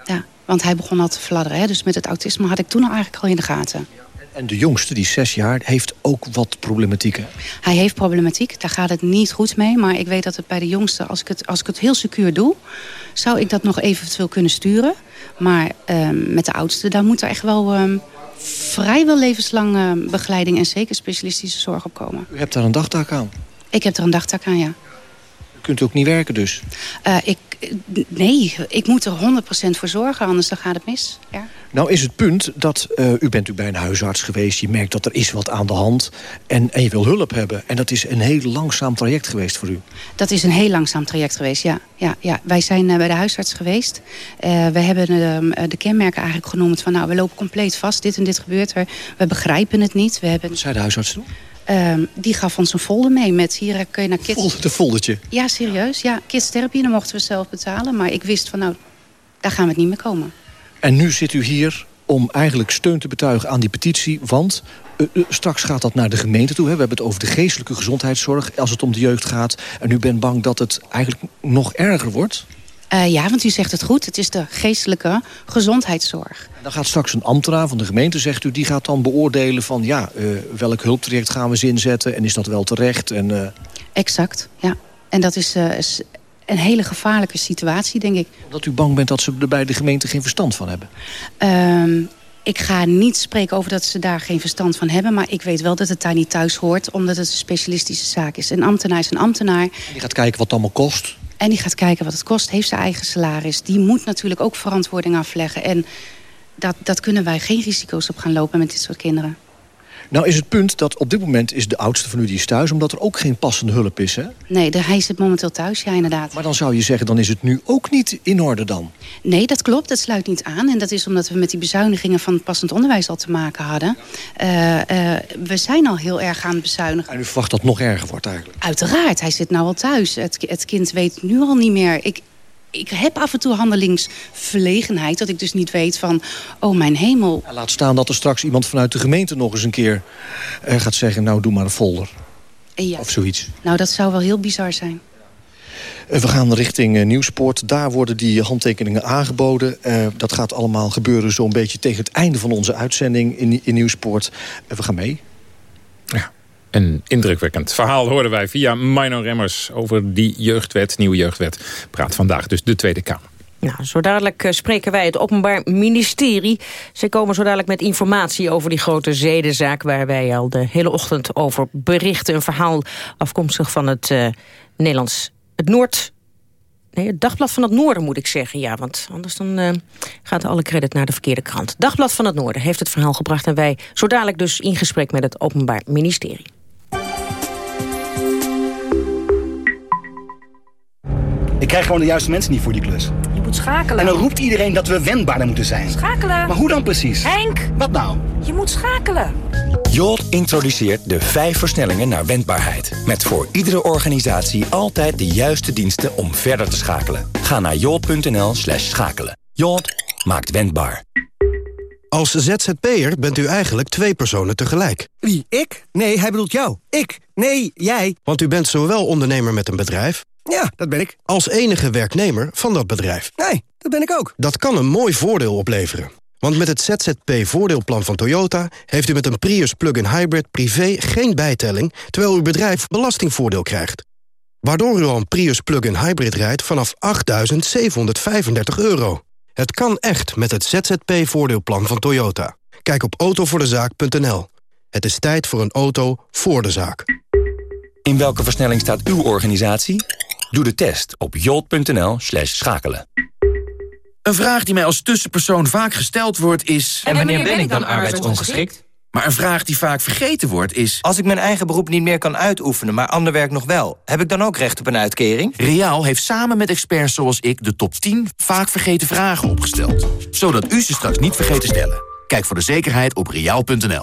Ja, want hij begon al te fladderen. Hè? Dus met het autisme had ik toen al eigenlijk al in de gaten. En de jongste, die zes jaar, heeft ook wat problematiek. Hij heeft problematiek, daar gaat het niet goed mee. Maar ik weet dat het bij de jongste, als ik het, als ik het heel secuur doe... zou ik dat nog eventueel kunnen sturen. Maar ehm, met de oudste, daar moet er echt wel... Um, vrijwel levenslang uh, begeleiding en zeker specialistische zorg op komen. U hebt daar een dagtaak aan? Ik heb er een dagtaak aan, ja. U kunt ook niet werken dus? Uh, ik, nee, ik moet er 100% voor zorgen, anders dan gaat het mis. Ja. Nou is het punt dat uh, u bent u bij een huisarts geweest... je merkt dat er is wat aan de hand en, en je wil hulp hebben. En dat is een heel langzaam traject geweest voor u. Dat is een heel langzaam traject geweest, ja. ja, ja. Wij zijn uh, bij de huisarts geweest. Uh, we hebben de kenmerken eigenlijk genoemd van... nou, we lopen compleet vast, dit en dit gebeurt er. We begrijpen het niet. We hebben... Wat zei de huisarts toen? Um, die gaf ons een folder mee met hier kun je naar kids... Folder, de foldertje? Ja, serieus. Ja, kids therapie, dan mochten we zelf betalen. Maar ik wist van nou, daar gaan we het niet meer komen. En nu zit u hier om eigenlijk steun te betuigen aan die petitie. Want uh, uh, straks gaat dat naar de gemeente toe. Hè. We hebben het over de geestelijke gezondheidszorg als het om de jeugd gaat. En u bent bang dat het eigenlijk nog erger wordt? Uh, ja, want u zegt het goed. Het is de geestelijke gezondheidszorg. Dan gaat straks een ambtenaar van de gemeente, zegt u... die gaat dan beoordelen van ja, uh, welk hulptraject gaan we inzetten... en is dat wel terecht? En, uh... Exact, ja. En dat is, is een hele gevaarlijke situatie, denk ik. Dat u bang bent dat ze er bij de gemeente geen verstand van hebben? Uh, ik ga niet spreken over dat ze daar geen verstand van hebben... maar ik weet wel dat het daar niet thuis hoort... omdat het een specialistische zaak is. Een ambtenaar is een ambtenaar. En die gaat kijken wat het allemaal kost? En die gaat kijken wat het kost, heeft zijn eigen salaris. Die moet natuurlijk ook verantwoording afleggen. En dat, dat kunnen wij geen risico's op gaan lopen met dit soort kinderen. Nou is het punt dat op dit moment is de oudste van u die is thuis... omdat er ook geen passende hulp is, hè? Nee, de, hij zit momenteel thuis, ja, inderdaad. Maar dan zou je zeggen, dan is het nu ook niet in orde dan? Nee, dat klopt, dat sluit niet aan. En dat is omdat we met die bezuinigingen van het passend onderwijs al te maken hadden. Uh, uh, we zijn al heel erg aan het bezuinigen. En u verwacht dat het nog erger wordt eigenlijk? Uiteraard, hij zit nou al thuis. Het, het kind weet nu al niet meer... Ik, ik heb af en toe handelingsverlegenheid. Dat ik dus niet weet van, oh mijn hemel. Laat staan dat er straks iemand vanuit de gemeente nog eens een keer uh, gaat zeggen... nou, doe maar een folder. Ja. Of zoiets. Nou, dat zou wel heel bizar zijn. Uh, we gaan richting uh, Nieuwspoort. Daar worden die handtekeningen aangeboden. Uh, dat gaat allemaal gebeuren zo'n beetje tegen het einde van onze uitzending in, in Nieuwspoort. we gaan mee. Ja. Een indrukwekkend verhaal hoorden wij via Mino Remmers over die jeugdwet, nieuwe jeugdwet. Praat vandaag dus de Tweede Kamer. Nou, zo dadelijk spreken wij het Openbaar Ministerie. Ze komen zo dadelijk met informatie over die grote zedenzaak... waar wij al de hele ochtend over berichten. Een verhaal afkomstig van het uh, Nederlands... het Noord... Nee, het Dagblad van het Noorden moet ik zeggen, ja. Want anders dan uh, gaat alle credit naar de verkeerde krant. Dagblad van het Noorden heeft het verhaal gebracht... en wij zo dadelijk dus in gesprek met het Openbaar Ministerie. Ik krijg gewoon de juiste mensen niet voor die klus. Je moet schakelen. En dan roept iedereen dat we wendbaarder moeten zijn. Schakelen. Maar hoe dan precies? Henk! Wat nou? Je moet schakelen. Jolt introduceert de vijf versnellingen naar wendbaarheid. Met voor iedere organisatie altijd de juiste diensten om verder te schakelen. Ga naar jolt.nl slash schakelen. Jolt maakt wendbaar. Als ZZP'er bent u eigenlijk twee personen tegelijk. Wie, ik? Nee, hij bedoelt jou. Ik? Nee, jij. Want u bent zowel ondernemer met een bedrijf... Ja, dat ben ik. Als enige werknemer van dat bedrijf. Nee, dat ben ik ook. Dat kan een mooi voordeel opleveren. Want met het ZZP-voordeelplan van Toyota... heeft u met een Prius plug-in hybrid privé geen bijtelling... terwijl uw bedrijf belastingvoordeel krijgt. Waardoor u al een Prius plug-in hybrid rijdt vanaf 8.735 euro. Het kan echt met het ZZP-voordeelplan van Toyota. Kijk op autovoordezaak.nl. Het is tijd voor een auto voor de zaak. In welke versnelling staat uw organisatie? Doe de test op jolt.nl slash schakelen. Een vraag die mij als tussenpersoon vaak gesteld wordt is... En wanneer ben ik dan arbeidsongeschikt? Maar een vraag die vaak vergeten wordt is... Als ik mijn eigen beroep niet meer kan uitoefenen, maar ander werk nog wel... heb ik dan ook recht op een uitkering? Riaal heeft samen met experts zoals ik de top 10 vaak vergeten vragen opgesteld. Zodat u ze straks niet vergeet te stellen. Kijk voor de zekerheid op riaal.nl.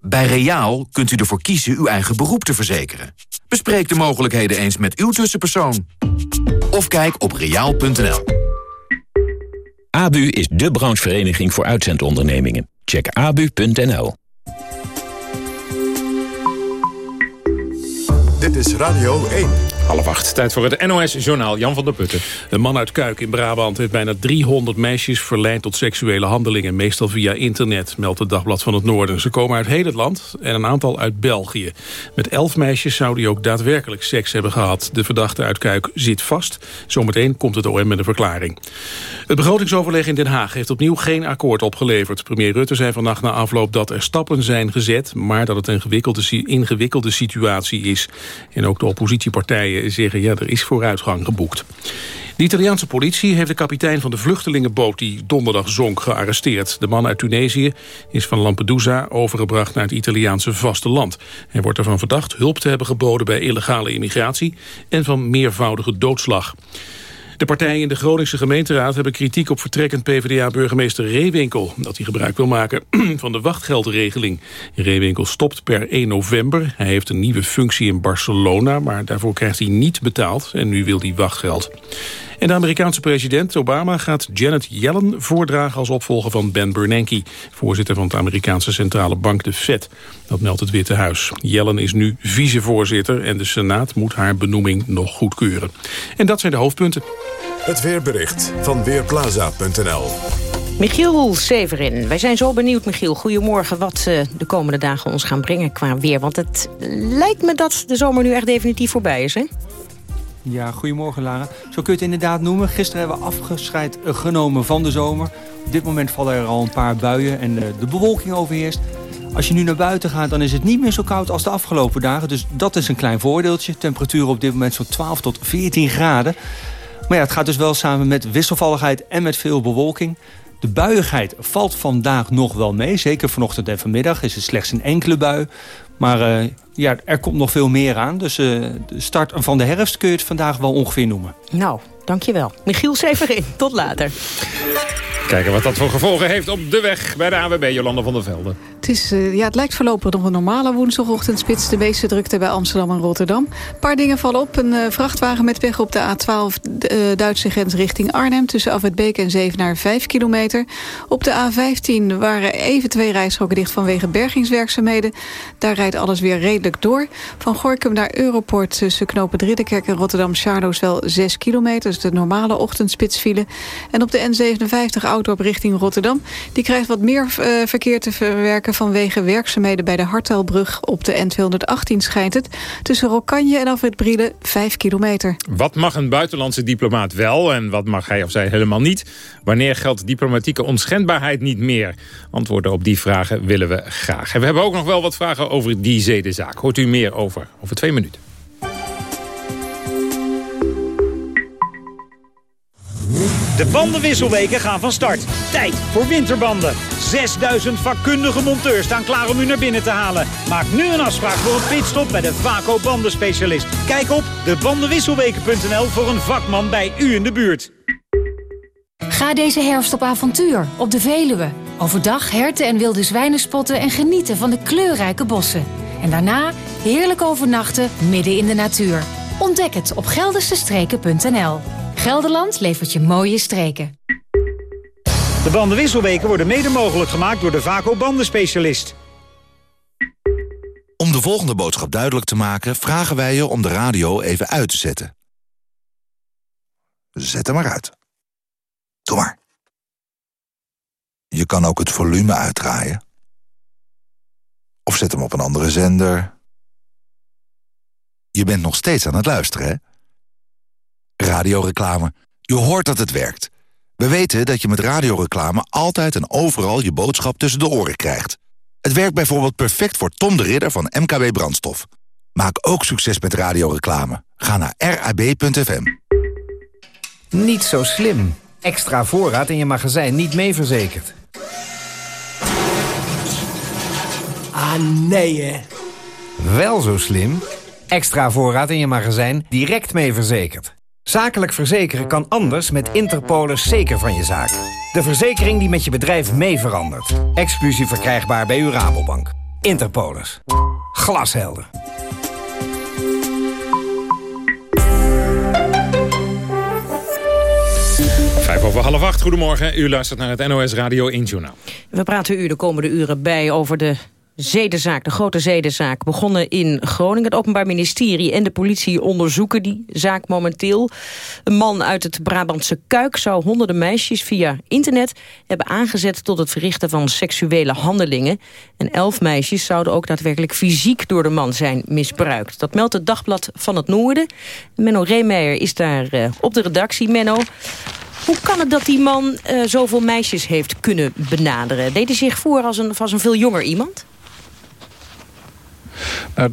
Bij Reaal kunt u ervoor kiezen uw eigen beroep te verzekeren. Bespreek de mogelijkheden eens met uw tussenpersoon. Of kijk op reaal.nl. ABU is de branchevereniging voor uitzendondernemingen. Check abu.nl. Dit is Radio 1. Half acht, tijd voor het NOS-journaal Jan van der Putten. Een man uit Kuik in Brabant heeft bijna 300 meisjes verleid tot seksuele handelingen. Meestal via internet, meldt het Dagblad van het Noorden. Ze komen uit heel het land en een aantal uit België. Met elf meisjes zou hij ook daadwerkelijk seks hebben gehad. De verdachte uit Kuik zit vast. Zometeen komt het OM met een verklaring. Het begrotingsoverleg in Den Haag heeft opnieuw geen akkoord opgeleverd. Premier Rutte zei vannacht na afloop dat er stappen zijn gezet... maar dat het een ingewikkelde situatie is. En ook de oppositiepartijen zeggen... ja, er is vooruitgang geboekt. De Italiaanse politie heeft de kapitein van de vluchtelingenboot... die donderdag zonk, gearresteerd. De man uit Tunesië is van Lampedusa overgebracht naar het Italiaanse vasteland. Hij wordt ervan verdacht hulp te hebben geboden bij illegale immigratie... en van meervoudige doodslag. De partijen in de Groningse gemeenteraad hebben kritiek op vertrekkend PvdA-burgemeester Reewinkel... dat hij gebruik wil maken [CLEARS THROAT] van de wachtgeldregeling. Reewinkel stopt per 1 november. Hij heeft een nieuwe functie in Barcelona, maar daarvoor krijgt hij niet betaald. En nu wil hij wachtgeld. En de Amerikaanse president Obama gaat Janet Yellen voordragen als opvolger van Ben Bernanke, voorzitter van de Amerikaanse centrale bank, de Fed. Dat meldt het Witte Huis. Yellen is nu vicevoorzitter en de Senaat moet haar benoeming nog goedkeuren. En dat zijn de hoofdpunten. Het weerbericht van Weerplaza.nl Michiel Severin, wij zijn zo benieuwd, Michiel. Goedemorgen, wat uh, de komende dagen ons gaan brengen qua weer. Want het lijkt me dat de zomer nu echt definitief voorbij is, hè? Ja, goedemorgen Lara. Zo kun je het inderdaad noemen. Gisteren hebben we afgescheid genomen van de zomer. Op dit moment vallen er al een paar buien en de bewolking overheerst. Als je nu naar buiten gaat, dan is het niet meer zo koud als de afgelopen dagen. Dus dat is een klein voordeeltje. Temperatuur op dit moment zo'n 12 tot 14 graden. Maar ja, het gaat dus wel samen met wisselvalligheid en met veel bewolking. De buiigheid valt vandaag nog wel mee. Zeker vanochtend en vanmiddag is het slechts een enkele bui. Maar uh, ja, er komt nog veel meer aan. Dus uh, de start van de herfst kun je het vandaag wel ongeveer noemen. Nou, dankjewel. Michiel Severin, tot later. Kijken wat dat voor gevolgen heeft op de weg bij de AWB Jolanda van der Velde. Het, is, uh, ja, het lijkt voorlopig nog een normale woensdagochtendspits. De meeste drukte bij Amsterdam en Rotterdam. Een paar dingen vallen op. Een uh, vrachtwagen met weg op de A12 de, uh, Duitse grens richting Arnhem... tussen Afwetbeek en Zevenaar 5 kilometer. Op de A15 waren even twee rijstroken dicht vanwege bergingswerkzaamheden. Daar rijdt alles weer redelijk door. Van Gorkum naar Europort tussen knopen Ridderkerk en Rotterdam-Charloes wel 6 kilometer. Dus de normale ochtendspits file. En op de N57 auto richting Rotterdam... die krijgt wat meer verkeer te verwerken vanwege werkzaamheden bij de Hartelbrug op de N218 schijnt het. Tussen Rokanje en Afrit Brielen 5 kilometer. Wat mag een buitenlandse diplomaat wel en wat mag hij of zij helemaal niet? Wanneer geldt diplomatieke onschendbaarheid niet meer? Antwoorden op die vragen willen we graag. En we hebben ook nog wel wat vragen over die zedenzaak. Hoort u meer over? Over twee minuten. De bandenwisselweken gaan van start. Tijd voor winterbanden. 6000 vakkundige monteurs staan klaar om u naar binnen te halen. Maak nu een afspraak voor een pitstop bij de Vaco bandenspecialist. Kijk op debandenwisselweken.nl voor een vakman bij u in de buurt. Ga deze herfst op avontuur op de Veluwe. Overdag herten en wilde zwijnen spotten en genieten van de kleurrijke bossen. En daarna heerlijk overnachten midden in de natuur. Ontdek het op geldersestreken.nl. Gelderland levert je mooie streken. De bandenwisselweken worden mede mogelijk gemaakt door de Vaco bandenspecialist. Om de volgende boodschap duidelijk te maken... vragen wij je om de radio even uit te zetten. Zet hem maar uit. Doe maar. Je kan ook het volume uitdraaien. Of zet hem op een andere zender. Je bent nog steeds aan het luisteren, hè? Radioreclame. Je hoort dat het werkt. We weten dat je met radioreclame altijd en overal je boodschap tussen de oren krijgt. Het werkt bijvoorbeeld perfect voor Tom de Ridder van MKB Brandstof. Maak ook succes met radioreclame. Ga naar rab.fm. Niet zo slim. Extra voorraad in je magazijn niet mee verzekerd. Ah, nee. Wel zo slim. Extra voorraad in je magazijn direct mee verzekerd. Zakelijk verzekeren kan anders met Interpolis zeker van je zaak. De verzekering die met je bedrijf mee verandert. Exclusief verkrijgbaar bij uw Rabobank. Interpolis. Glashelder. Vijf over half acht, goedemorgen. U luistert naar het NOS Radio 1 Journaal. We praten u de komende uren bij over de zedenzaak, de grote zedenzaak. Begonnen in Groningen. Het Openbaar Ministerie en de politie onderzoeken die zaak momenteel. Een man uit het Brabantse Kuik zou honderden meisjes via internet hebben aangezet tot het verrichten van seksuele handelingen. En elf meisjes zouden ook daadwerkelijk fysiek door de man zijn misbruikt. Dat meldt het Dagblad van het Noorden. Menno Reemeijer is daar uh, op de redactie. Menno, hoe kan het dat die man uh, zoveel meisjes heeft kunnen benaderen? Deed hij zich voor als een, als een veel jonger iemand? Nou,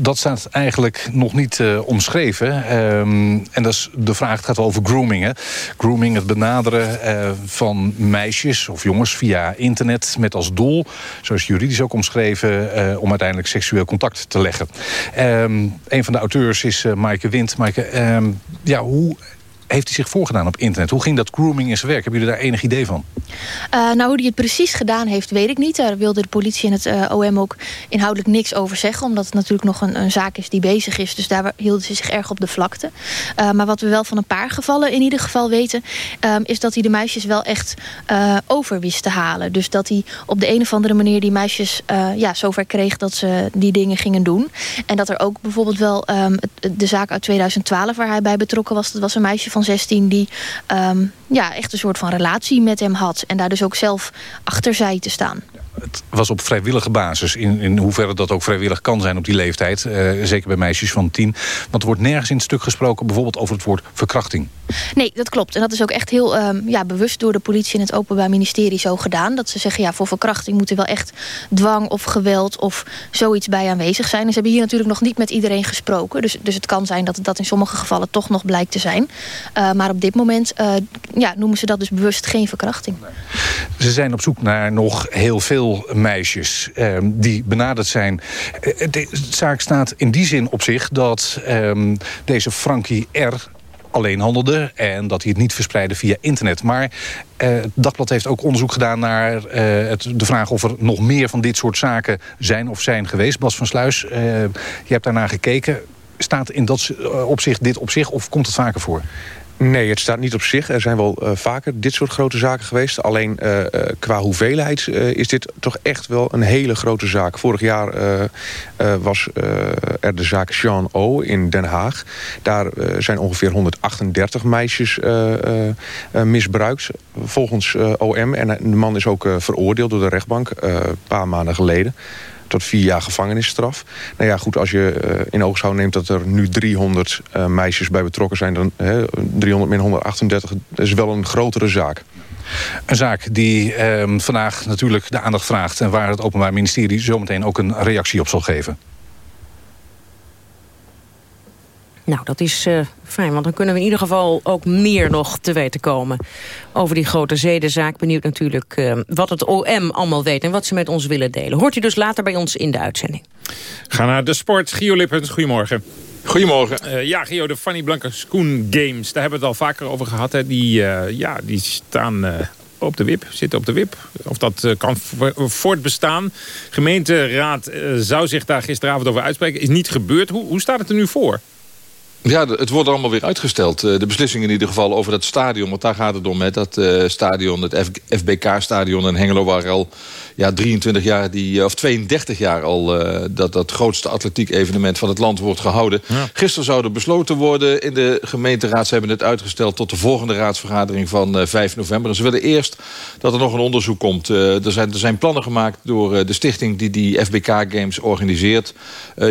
dat staat eigenlijk nog niet uh, omschreven. Um, en dat is de vraag, het gaat over grooming. Hè? Grooming, het benaderen uh, van meisjes of jongens via internet... met als doel, zoals juridisch ook omschreven... Om uiteindelijk seksueel contact te leggen. Um, een van de auteurs is Maaike Wind. Maaike, um, ja, hoe heeft hij zich voorgedaan op internet? Hoe ging dat grooming in zijn werk? Hebben jullie daar enig idee van? Uh, nou, hoe hij het precies gedaan heeft, weet ik niet. Daar wilde de politie en het uh, OM ook inhoudelijk niks over zeggen. Omdat het natuurlijk nog een, een, zaak is die bezig is. Dus daar hielden ze zich erg op de vlakte. Uh, maar wat we wel van een paar gevallen in ieder geval weten... is dat hij de meisjes wel echt over wist te halen. Dus dat hij op de een of andere manier die meisjes ja, zover kreeg... dat ze die dingen gingen doen. En dat er ook bijvoorbeeld wel um, de zaak uit 2012 waar hij bij betrokken was... dat was een meisje van 16 die um, ja, echt een soort van relatie met hem had. En daar dus ook zelf achter zei te staan. Het was op vrijwillige basis. In, in hoeverre dat ook vrijwillig kan zijn op die leeftijd. Uh, zeker bij meisjes van tien. Want er wordt nergens in het stuk gesproken... bijvoorbeeld over het woord verkrachting. Nee, dat klopt. En dat is ook echt heel um, ja, bewust door de politie... en het Openbaar Ministerie zo gedaan. Dat ze zeggen, ja, voor verkrachting moet er wel echt dwang of geweld... of zoiets bij aanwezig zijn. En ze hebben hier natuurlijk nog niet met iedereen gesproken. Dus, dus het kan zijn dat dat in sommige gevallen toch nog blijkt te zijn. Uh, maar op dit moment uh, ja, noemen ze dat dus bewust geen verkrachting. Ze zijn op zoek naar nog heel veel meisjes eh, die benaderd zijn. De zaak staat in die zin op zich dat eh, deze Frankie R alleen handelde en dat hij het niet verspreidde via internet. Maar uh, het Dagblad heeft ook onderzoek gedaan naar uh, het, de vraag of er nog meer van dit soort zaken zijn of zijn geweest. Bas van Sluis, uh, je hebt daarnaar gekeken. Staat in dat opzicht dit op zich of komt het vaker voor? Nee, het staat niet op zich. Er zijn wel uh, vaker dit soort grote zaken geweest. Alleen uh, uh, qua hoeveelheid is dit toch echt wel een hele grote zaak. Vorig jaar was er de zaak Jean O. in Den Haag. Daar zijn ongeveer 138 meisjes misbruikt. Volgens OM. En de man is ook veroordeeld door de rechtbank. een paar maanden geleden tot vier jaar gevangenisstraf. Nou ja, goed, als je uh, in oogschouw neemt dat er nu 300 uh, meisjes bij betrokken zijn... dan uh, 300 min 138 is wel een grotere zaak. Een zaak die ehm, vandaag natuurlijk de aandacht vraagt... en waar het Openbaar Ministerie zometeen ook een reactie op zal geven. Nou, dat is uh, fijn, want dan kunnen we in ieder geval ook meer nog te weten komen over die grote zedenzaak. Benieuwd natuurlijk uh, wat het OM allemaal weet en wat ze met ons willen delen. Hoort u dus later bij ons in de uitzending. Ga naar de sport. Gio Lippens, goedemorgen. Goedemorgen. Uh, ja, Gio, de Fanny Blanke Schoen Games, daar hebben we het al vaker over gehad. Hè. Die, ja, die staan op de wip, zitten op de wip. Of dat uh, kan voortbestaan. Gemeenteraad uh, zou zich daar gisteravond over uitspreken. Is niet gebeurd. Hoe, hoe staat het er nu voor? Ja, het wordt allemaal weer uitgesteld. De beslissing in ieder geval over dat stadion. Want daar gaat het om. Hè. Dat uh, stadion, het FBK-stadion in Hengelo... waar al ja, 23 jaar, die, of 32 jaar al... Uh, dat dat grootste atletiek evenement van het land wordt gehouden. Ja. Gisteren zou er besloten worden in de gemeenteraad. Ze hebben het uitgesteld tot de volgende raadsvergadering van uh, 5 november. En ze willen eerst dat er nog een onderzoek komt. er, zijn, er zijn plannen gemaakt door de stichting die die FBK-games organiseert.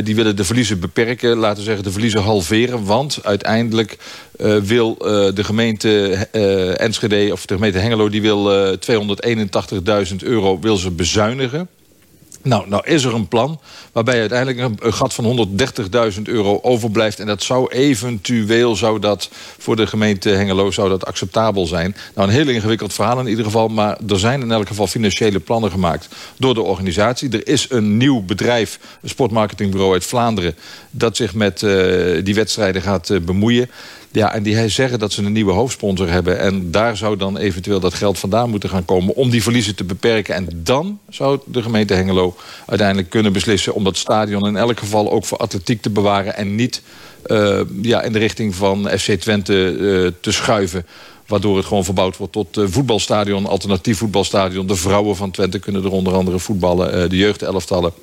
die willen de verliezen beperken. Laten we zeggen de verliezen halveren want uiteindelijk wil de gemeente Enschede of de gemeente Hengelo... die wil 281.000 euro wil ze bezuinigen. Nou, nou is er een plan waarbij uiteindelijk een, gat van 130.000 euro overblijft. En dat zou eventueel, zou dat voor de gemeente Hengelo zou dat acceptabel zijn. Nou, een heel ingewikkeld verhaal in ieder geval. Maar er zijn in elk geval financiële plannen gemaakt door de organisatie. Er is een nieuw bedrijf, een sportmarketingbureau uit Vlaanderen... dat zich met uh, die wedstrijden gaat uh, bemoeien. Ja, en die zeggen dat ze een nieuwe hoofdsponsor hebben. En daar zou dan eventueel dat geld vandaan moeten gaan komen... om die verliezen te beperken. En dan zou de gemeente Hengelo uiteindelijk kunnen beslissen... om dat stadion in elk geval ook voor atletiek te bewaren... en niet uh, ja, in de richting van FC Twente uh, te schuiven waardoor het gewoon verbouwd wordt tot uh, voetbalstadion, alternatief voetbalstadion. De vrouwen van Twente kunnen er onder andere voetballen, de jeugdelftallen.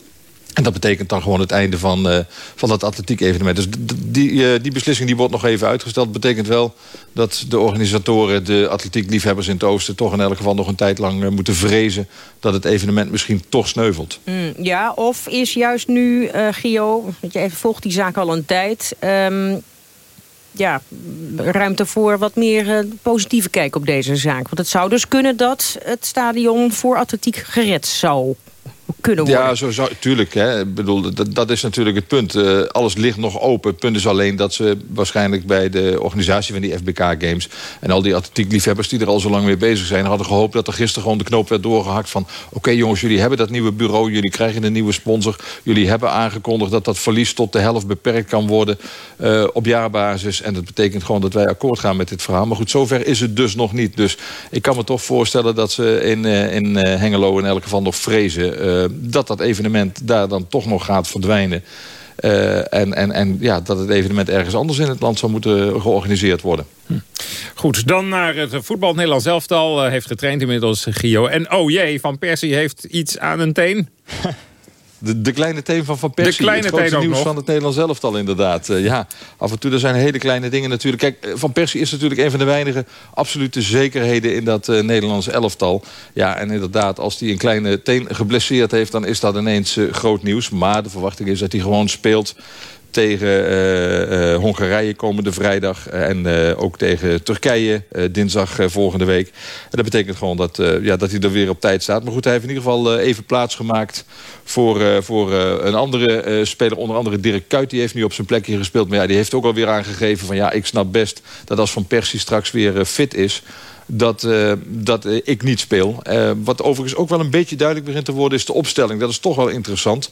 En dat betekent dan gewoon het einde van, uh, van dat atletiek evenement. Dus die, uh, die beslissing die wordt nog even uitgesteld. Betekent wel dat de organisatoren, de atletiekliefhebbers in het oosten... toch in elk geval nog een tijd lang uh, moeten vrezen... dat het evenement misschien toch sneuvelt. Mm, ja, of is juist nu, Gio, want je even volgt die zaak al een tijd... Um, ja, ruimte voor wat meer positieve kijk op deze zaak. Want het zou dus kunnen dat het stadion voor atletiek gered zou kunnen worden. Ja, zo zou, tuurlijk. Hè. Ik bedoel, dat, dat is natuurlijk het punt. Uh, alles ligt nog open. Het punt is alleen dat ze waarschijnlijk bij de organisatie van die FBK Games... en al die atletiekliefhebbers die er al zo lang mee bezig zijn... hadden gehoopt dat er gisteren gewoon de knoop werd doorgehakt van... oké jongens, jullie hebben dat nieuwe bureau, jullie krijgen een nieuwe sponsor... jullie hebben aangekondigd dat dat verlies tot de helft beperkt kan worden... Uh, op jaarbasis. En dat betekent gewoon dat wij akkoord gaan met dit verhaal. Maar goed, zover is het dus nog niet. Dus ik kan me toch voorstellen dat ze in, uh, in Hengelo in elk geval nog vrezen dat dat evenement daar dan toch nog gaat verdwijnen. Uh, en, en, en ja, dat het evenement ergens anders in het land zou moeten georganiseerd worden. Hm. Goed, dan naar het voetbal. Het Nederlands elftal uh, heeft getraind inmiddels Gio. En oh jee, Van Persie heeft iets aan een teen. [LAUGHS] De, de, kleine teen van Van Persie. De kleine het grootste nieuws nog. van het Nederlands elftal inderdaad. Uh, ja, af en toe er zijn hele kleine dingen natuurlijk. Kijk, Van Persie is natuurlijk een van de weinige absolute zekerheden in dat uh, Nederlands elftal. Ja, en inderdaad, als hij een kleine teen geblesseerd heeft... dan is dat ineens uh, groot nieuws. Maar de verwachting is dat hij gewoon speelt tegen uh, uh, Hongarije komende vrijdag. En uh, ook tegen Turkije dinsdag volgende week. En dat betekent gewoon dat, ja, dat hij er weer op tijd staat. Maar goed, hij heeft in ieder geval even plaats gemaakt voor, voor een andere speler. Onder andere Dirk Kuyt, die heeft nu op zijn plekje gespeeld. Maar ja, die heeft ook alweer aangegeven van ja, ik snap best dat als Van Persie straks weer fit is dat, uh, dat uh, ik niet speel. Uh, wat overigens ook wel een beetje duidelijk begint te worden... is de opstelling. Dat is toch wel interessant.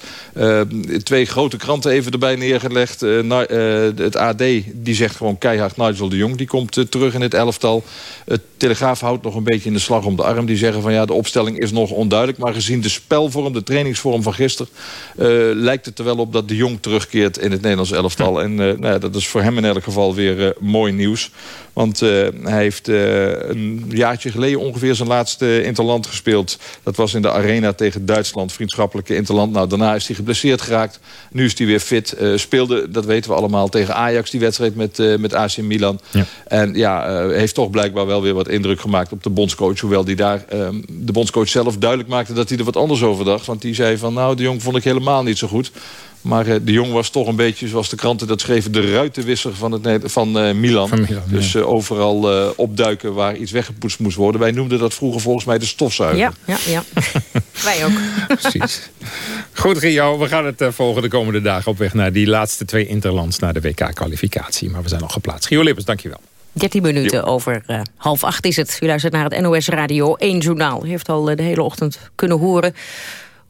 twee grote kranten even erbij neergelegd. het AD die zegt gewoon keihard Nigel de Jong. Die komt terug in het elftal. Het Telegraaf houdt nog een beetje in de slag om de arm. Die zeggen van ja, de opstelling is nog onduidelijk. Maar gezien de spelvorm, de trainingsvorm van gisteren... lijkt het er wel op dat de Jong terugkeert in het Nederlands elftal. En nou ja, dat is voor hem in elk geval weer mooi nieuws. Want hij heeft een een jaartje geleden ongeveer zijn laatste interland gespeeld. Dat was in de arena tegen Duitsland, vriendschappelijke interland. Nou, daarna is hij geblesseerd geraakt. Nu is hij weer fit. Uh, speelde, dat weten we allemaal, tegen Ajax die wedstrijd met, met AC Milan. Ja. En ja, heeft toch blijkbaar wel weer wat indruk gemaakt op de bondscoach. Hoewel die daar ehm, de bondscoach zelf duidelijk maakte dat hij er wat anders over dacht. Want die zei van, nou, de jong vond ik helemaal niet zo goed. Maar uh, de Jong was toch een beetje, zoals de kranten dat schreven... de ruitenwisser van, het, van uh, Milan. Van Milan dus uh, overal opduiken waar iets weggepoetst moest worden. Wij noemden dat vroeger volgens mij de stofzuiger. Ja, ja, ja. [LAUGHS] Wij ook. Precies. Goed, Rio, we gaan het volgen de komende dagen op weg... naar die laatste twee interlands naar de WK-kwalificatie. Maar we zijn al geplaatst. Gio Lippers, dankjewel. 13 minuten over uh, half acht is het. U luistert naar het NOS Radio 1 Journaal. U heeft al de hele ochtend kunnen horen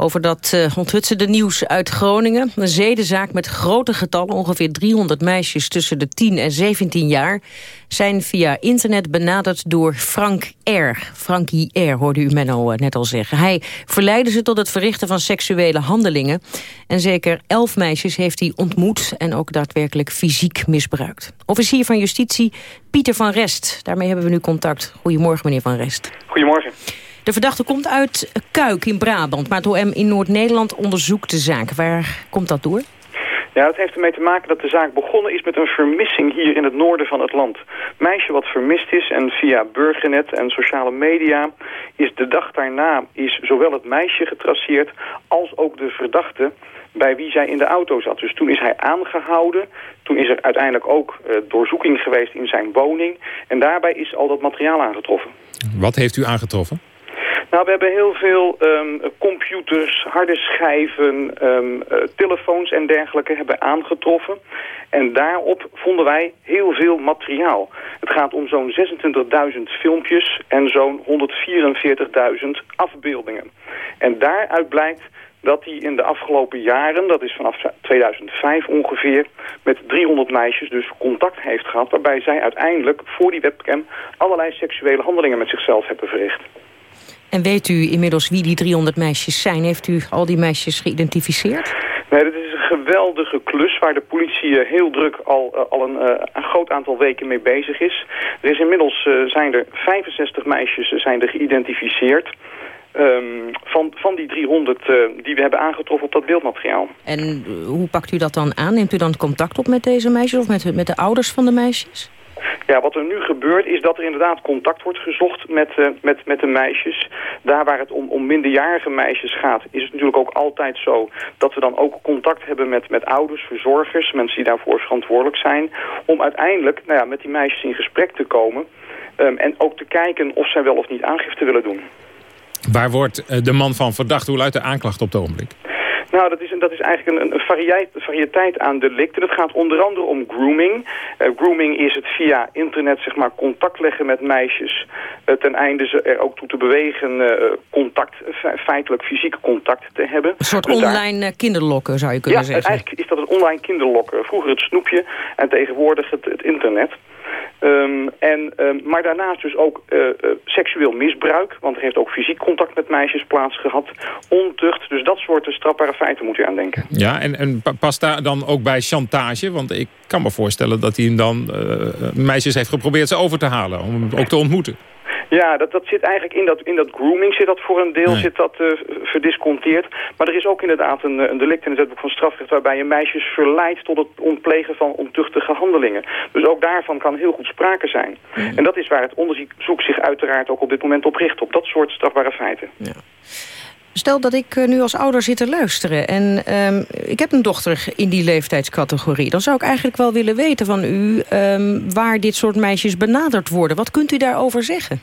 over dat uh, onthutsende nieuws uit Groningen. Een zedenzaak met grote getallen, ongeveer 300 meisjes tussen de 10 en 17 jaar... zijn via internet benaderd door Frank R. Frankie R, hoorde u Menno uh, net al zeggen. Hij verleidde ze tot het verrichten van seksuele handelingen. En zeker elf meisjes heeft hij ontmoet en ook daadwerkelijk fysiek misbruikt. Officier van Justitie Pieter van Rest, daarmee hebben we nu contact. Goedemorgen, meneer Van Rest. Goedemorgen. De verdachte komt uit Kuik in Brabant, maar het OM in Noord-Nederland onderzoekt de zaak. Waar komt dat door? Ja, het heeft ermee te maken dat de zaak begonnen is met een vermissing hier in het noorden van het land. Meisje wat vermist is en via Burgernet en sociale media is de dag daarna is zowel het meisje getraceerd als ook de verdachte bij wie zij in de auto zat. Dus toen is hij aangehouden. Toen is er uiteindelijk ook uh, doorzoeking geweest in zijn woning. En daarbij is al dat materiaal aangetroffen. Wat heeft u aangetroffen? Nou, we hebben heel veel um, computers, harde schijven, um, uh, telefoons en dergelijke hebben aangetroffen. En daarop vonden wij heel veel materiaal. Het gaat om zo'n 26.000 filmpjes en zo'n 144.000 afbeeldingen. En daaruit blijkt dat hij in de afgelopen jaren, dat is vanaf 2005 ongeveer, met 300 meisjes dus contact heeft gehad, waarbij zij uiteindelijk voor die webcam allerlei seksuele handelingen met zichzelf hebben verricht. En weet u inmiddels wie die 300 meisjes zijn? Heeft u al die meisjes geïdentificeerd? Nee, dat is een geweldige klus waar de politie eh, heel druk al, eh, al een, eh, een, groot aantal weken mee bezig is. Er is inmiddels zijn er 65 meisjes zijn er geïdentificeerd. Um, van, van die 300 die we hebben aangetroffen op dat beeldmateriaal. En hoe pakt u dat dan aan? Neemt u dan contact op met deze meisjes of met, met de ouders van de meisjes? Ja, wat er nu gebeurt is dat er inderdaad contact wordt gezocht met, uh, met, met de meisjes. Daar waar het om, om minderjarige meisjes gaat, is het natuurlijk ook altijd zo dat we dan ook contact hebben met, met ouders, verzorgers, mensen die daarvoor verantwoordelijk zijn. Om uiteindelijk nou ja, met die meisjes in gesprek te komen. Um, en ook te kijken of zij wel of niet aangifte willen doen. Waar wordt uh, de man van verdacht? Hoe luidt de aanklacht op het ogenblik? Nou, dat is, dat is eigenlijk een, een variëteit, variëteit aan delicten. Het gaat onder andere om grooming. Uh, grooming is het via internet zeg maar, contact leggen met meisjes... Uh, ten einde ze er ook toe te bewegen uh, contact, feitelijk fysiek contact te hebben. Een soort dus online daar... kinderlokken zou je kunnen ja, zeggen. Ja, eigenlijk is dat het online kinderlokken. Vroeger het snoepje en tegenwoordig het, het internet. Um, en, um, maar daarnaast dus ook uh, uh, seksueel misbruik, want er heeft ook fysiek contact met meisjes plaatsgehad, ontucht, dus dat soort strafbare feiten moet je aan denken. Ja, en, en past daar dan ook bij chantage? Want ik kan me voorstellen dat hij hem dan uh, meisjes heeft geprobeerd ze over te halen, om hem ook te ontmoeten. Ja, dat, dat zit eigenlijk in dat, in dat grooming zit dat voor een deel nee. zit dat uh, verdisconteerd. Maar er is ook inderdaad een, een delict in het wetboek van strafrecht... waarbij je meisjes verleidt tot het ontplegen van ontuchtige handelingen. Dus ook daarvan kan heel goed sprake zijn. Mm. En dat is waar het onderzoek zich uiteraard ook op dit moment op richt. Op dat soort strafbare feiten. Ja. Stel dat ik nu als ouder zit te luisteren en um, ik heb een dochter in die leeftijdscategorie. Dan zou ik eigenlijk wel willen weten van u um, waar dit soort meisjes benaderd worden. Wat kunt u daarover zeggen?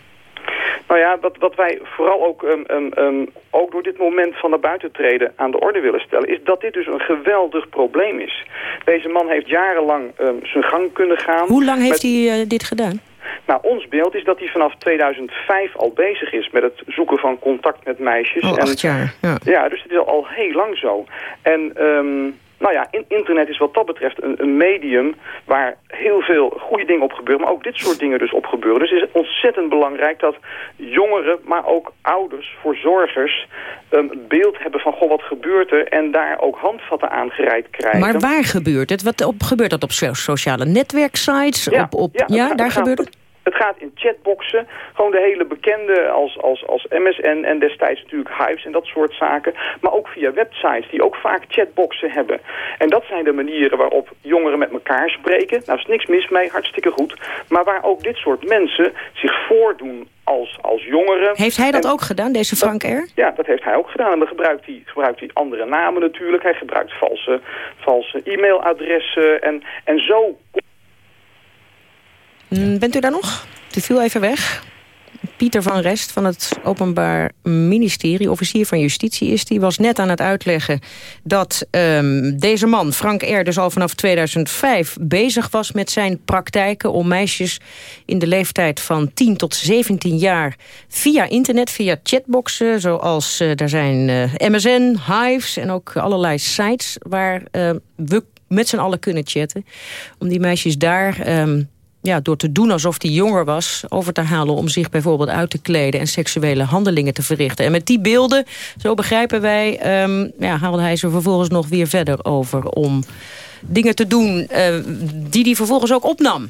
Nou ja, wat, wat wij vooral ook, um, um, um, ook door dit moment van naar buiten treden aan de orde willen stellen... is dat dit dus een geweldig probleem is. Deze man heeft jarenlang zijn gang kunnen gaan. Hoe lang heeft met... hij uh, dit gedaan? Nou, ons beeld is dat hij vanaf 2005 al bezig is met het zoeken van contact met meisjes. Oh, acht jaar. Ja. ja, dus het is al heel lang zo. En... Um, nou ja, in, internet is wat dat betreft een, een, medium waar heel veel goede dingen op gebeuren, maar ook dit soort dingen dus op gebeuren. Dus het is ontzettend belangrijk dat jongeren, maar ook ouders, verzorgers, een beeld hebben van, goh, wat gebeurt er? En daar ook handvatten aangereikt krijgen. Maar waar gebeurt het? Wat op, gebeurt dat op sociale netwerksites? Ja, op, op, ja, ja daar gebeurt het? Het gaat in chatboxen, gewoon de hele bekende als, als, als MSN en destijds natuurlijk Hives en dat soort zaken. Maar ook via websites die ook vaak chatboxen hebben. En dat zijn de manieren waarop jongeren met elkaar spreken. Nou is niks mis mee, hartstikke goed. Maar waar ook dit soort mensen zich voordoen als, als jongeren. Heeft hij dat en, ook gedaan, deze Frank R? Ja, dat heeft hij ook gedaan. En dan gebruikt hij, gebruikt hij andere namen natuurlijk. Hij gebruikt valse, valse e-mailadressen. En, en zo Bent u daar nog? U viel even weg. Pieter van Rest van het Openbaar Ministerie, officier van Justitie is, die was net aan het uitleggen dat um, deze man, Frank R., dus al vanaf 2005 bezig was met zijn praktijken om meisjes in de leeftijd van 10 tot 17 jaar via internet, via chatboxen, zoals uh, zijn uh, MSN, Hives en ook allerlei sites waar uh, we met z'n allen kunnen chatten, om die meisjes daar... Um, ja, door te doen alsof hij jonger was... over te halen om zich bijvoorbeeld uit te kleden... en seksuele handelingen te verrichten. En met die beelden, zo begrijpen wij... Um, ja, haalde hij ze vervolgens nog weer verder over... om dingen te doen uh, die hij vervolgens ook opnam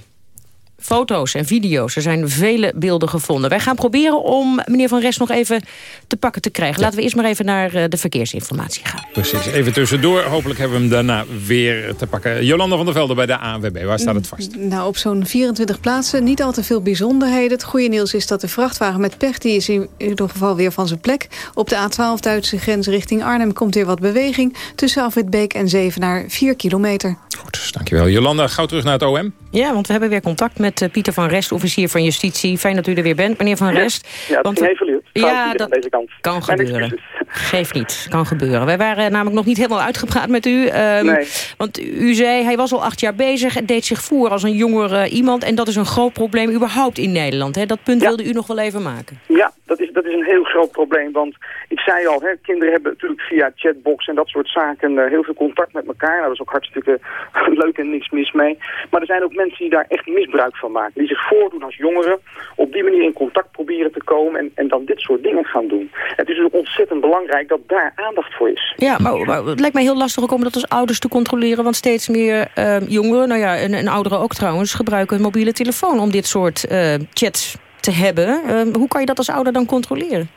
foto's en video's. Er zijn vele beelden gevonden. Wij gaan proberen om meneer Van Rest nog even te pakken te krijgen. Laten we eerst maar even naar uh, de verkeersinformatie gaan. Precies, even tussendoor. Hopelijk hebben we hem daarna weer te pakken. Jolanda van der Velde bij de ANWB, waar staat het vast? Nou, op zo'n 24 plaatsen niet al te veel bijzonderheden. Het goede nieuws is dat de vrachtwagen met pech... die is in ieder geval weer van zijn plek. Op de A12 Duitse grens richting Arnhem komt weer wat beweging. Tussen Afwitbeek en Zevenaar 4 kilometer. Goed, dankjewel. Jolanda, gauw terug naar het OM. Ja, want we hebben weer contact met uh, Pieter van Rest, officier van Justitie. Fijn dat u er weer bent, meneer Van Rest. Ja, het want, even Ja, dat deze kant. kan gebeuren. Geeft niet, kan gebeuren. Wij waren namelijk nog niet helemaal uitgepraat met u. Ehm, Nee. Want u zei, hij was al acht jaar bezig en deed zich voor als een jonger iemand. En dat is een groot probleem überhaupt in Nederland. Hè? Dat punt wilde u nog wel even maken. Ja, dat is, dat is een heel groot probleem. Want ik zei al, hè, kinderen hebben natuurlijk via chatbox en dat soort zaken eh, heel veel contact met elkaar. Nou, dat is ook hartstikke [LAUGHS] leuk en niks mis mee. Maar er zijn ook mensen die daar echt misbruik van maken. Die zich voordoen als jongeren, op die manier in contact proberen te komen en, en dan dit soort dingen gaan doen. Het is dus ontzettend belangrijk dat daar aandacht voor is. Ja, maar, het lijkt mij heel lastig om dat als ouders te controleren. Want steeds meer eh, jongeren, nou ja, en, en ouderen ook trouwens... gebruiken een mobiele telefoon om dit soort eh, chats te hebben. Eh, hoe kan je dat als ouder dan controleren?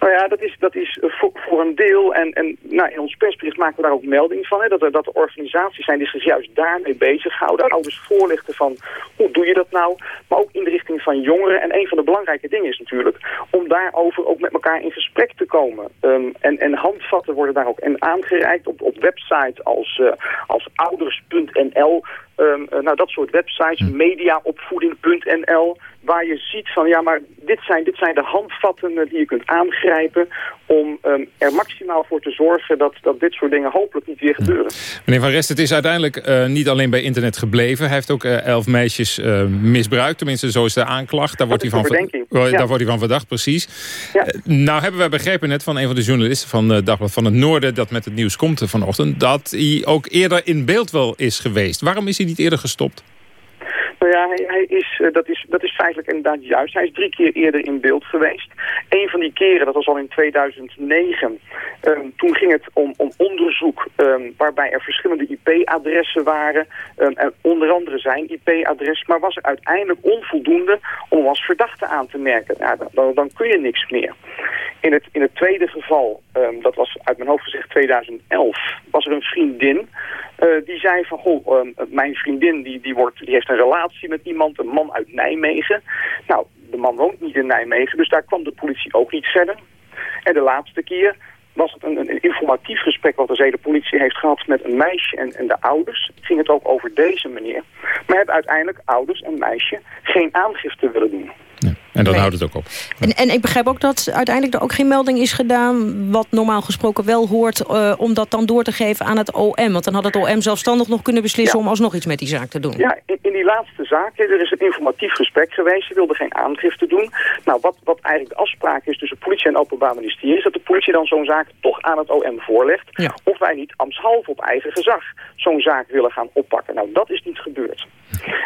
Nou ja, dat is, dat is voor, voor een deel. En, en nou, in ons persbericht maken we daar ook melding van. Hè, dat, er, dat er organisaties zijn die zich juist daarmee bezighouden. Ouders voorlichten van hoe doe je dat nou? Maar ook in de richting van jongeren. En een van de belangrijke dingen is natuurlijk om daarover ook met elkaar in gesprek te komen. Ehm, en, en handvatten worden daar ook en aangereikt op, op websites als, uh, als ouders.nl. Um, nou, dat soort websites, mediaopvoeding.nl, waar je ziet van, ja, maar dit zijn, dit zijn de handvatten die je kunt aangrijpen om um, er maximaal voor te zorgen dat, dat dit soort dingen hopelijk niet weer gebeuren. Meneer Van Rest, het is uiteindelijk uh, niet alleen bij internet gebleven. Hij heeft ook uh, elf meisjes uh, misbruikt, tenminste zo is de aanklacht. Daar wordt, hij van, ver... ja. daar wordt hij van verdacht, precies. Ja. nou hebben wij begrepen net van een van de journalisten van Dagblad van het Noorden... dat met het nieuws komt vanochtend, dat hij ook eerder in beeld wel is geweest. Waarom is hij niet eerder gestopt? Nou ja, hij, hij is, uh, dat, is, dat is feitelijk inderdaad juist. Hij is drie keer eerder in beeld geweest. Een van die keren, dat was al in 2009. Um, toen ging het om, om onderzoek um, waarbij er verschillende IP-adressen waren. Um, en onder andere zijn IP-adres. Maar was er uiteindelijk onvoldoende om als verdachte aan te merken. Ja, dan, dan kun je niks meer. In het, in het tweede geval, dat was uit mijn hoofd gezegd 2011, was er een vriendin... Uh, die zei van, goh, uh, mijn vriendin die, die, wordt, die heeft een relatie met iemand, een man uit Nijmegen. Nou, de man woont niet in Nijmegen, dus daar kwam de politie ook niet verder. En de laatste keer was het een, een informatief gesprek wat de zedenpolitie heeft gehad met een meisje en, en de ouders. Ging het ook over deze meneer. Maar hebben uiteindelijk ouders en meisje geen aangifte willen doen. Ja, en dan nee. houdt het ook op. En, en ik begrijp ook dat uiteindelijk er ook geen melding is gedaan... wat normaal gesproken wel hoort, uh, om dat dan door te geven aan het OM. Want dan had het OM zelfstandig nog kunnen beslissen... Ja. om alsnog iets met die zaak te doen. Ja, in, in die laatste zaak, er is een informatief gesprek geweest. Ze wilden geen aangifte doen. Nou, wat, wat eigenlijk de afspraak is tussen politie en openbaar ministerie... is dat de politie dan zo'n zaak toch aan het OM voorlegt. Ja. Of wij niet ambtshalve op eigen gezag zo'n zaak willen gaan oppakken. Nou, dat is niet gebeurd.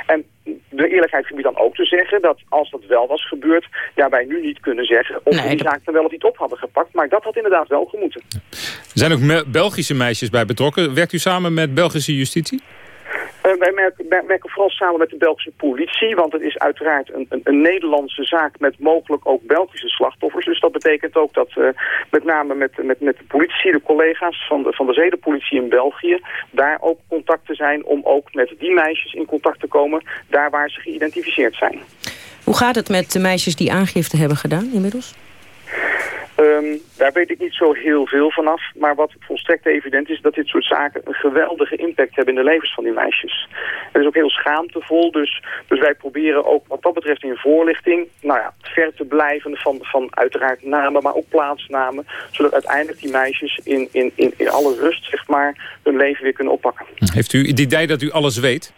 En de eerlijkheid gebied dan ook te zeggen dat als dat wel was gebeurd, ja, wij nu niet kunnen zeggen of Nee, we die dat- zaak dan wel of niet op hadden gepakt. Maar dat had inderdaad wel gemoeten. Er zijn ook Belgische meisjes bij betrokken. Werkt u samen met Belgische justitie? Eh, wij, merken, wij vooral samen met de Belgische politie, want het is uiteraard een, een, een Nederlandse zaak met mogelijk ook Belgische slachtoffers. Betekent ook dat met name met, met, met de politie, de collega's van de, van de zedenpolitie in België, daar ook contacten zijn om ook met die meisjes in contact te komen, daar waar ze geïdentificeerd zijn. Hoe gaat het met de meisjes die aangifte hebben gedaan inmiddels? Um, daar weet ik niet zo heel veel vanaf. Maar wat volstrekt evident is dat dit soort zaken een geweldige impact hebben in de levens van die meisjes. Het is ook heel schaamtevol. Dus, dus wij proberen ook wat dat betreft in voorlichting nou ja, ver te blijven van, van uiteraard namen, maar ook plaatsnamen. Zodat uiteindelijk die meisjes in, in, in, in alle rust zeg maar, hun leven weer kunnen oppakken. Heeft u het idee dat u alles weet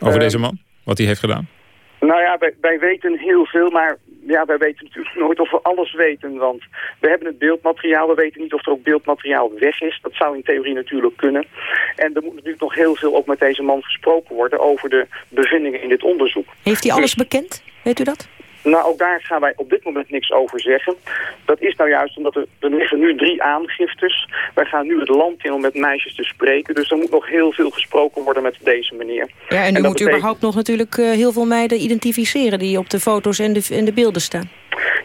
over Eh, deze man? Wat hij heeft gedaan? Nou ja, wij, wij weten heel veel, maar ja, wij weten natuurlijk nooit of we alles weten. Want we hebben het beeldmateriaal, we weten niet of er ook beeldmateriaal weg is. Dat zou in theorie natuurlijk kunnen. En er moet natuurlijk nog heel veel ook met deze man gesproken worden over de bevindingen in dit onderzoek. Heeft hij alles bekend? Weet u dat? Nou, ook daar gaan wij op dit moment niks over zeggen. Dat is nou juist omdat er, er liggen nu drie aangiftes. Wij gaan nu het land in om met meisjes te spreken. Dus er moet nog heel veel gesproken worden met deze meneer. Ja, en u moet betekent- überhaupt nog natuurlijk eh, heel veel meiden identificeren... die op de foto's en de, en de beelden staan.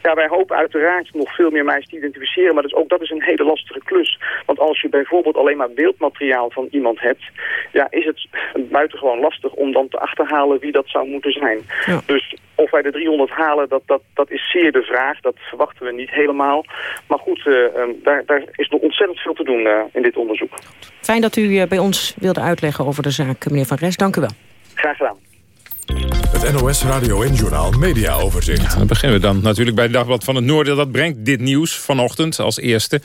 Ja, wij hopen uiteraard nog veel meer meisjes te identificeren, maar dus ook dat is een hele lastige klus. Want als je bijvoorbeeld alleen maar beeldmateriaal van iemand hebt, ja, is het buitengewoon lastig om dan te achterhalen wie dat zou moeten zijn. Ja. Dus of wij de 300 halen, dat, dat, dat is zeer de vraag. Dat verwachten we niet helemaal. Maar goed, eh, eh, daar, daar is nog ontzettend veel te doen eh, in dit onderzoek. Fijn dat u eh, bij ons wilde uitleggen over de zaak, meneer Van Rest. Dank u wel. Graag gedaan. Het NOS Radio en Journaal Media Overzicht. dan beginnen we dan natuurlijk bij het Dagblad van het Noorden. Dat brengt dit nieuws vanochtend als eerste.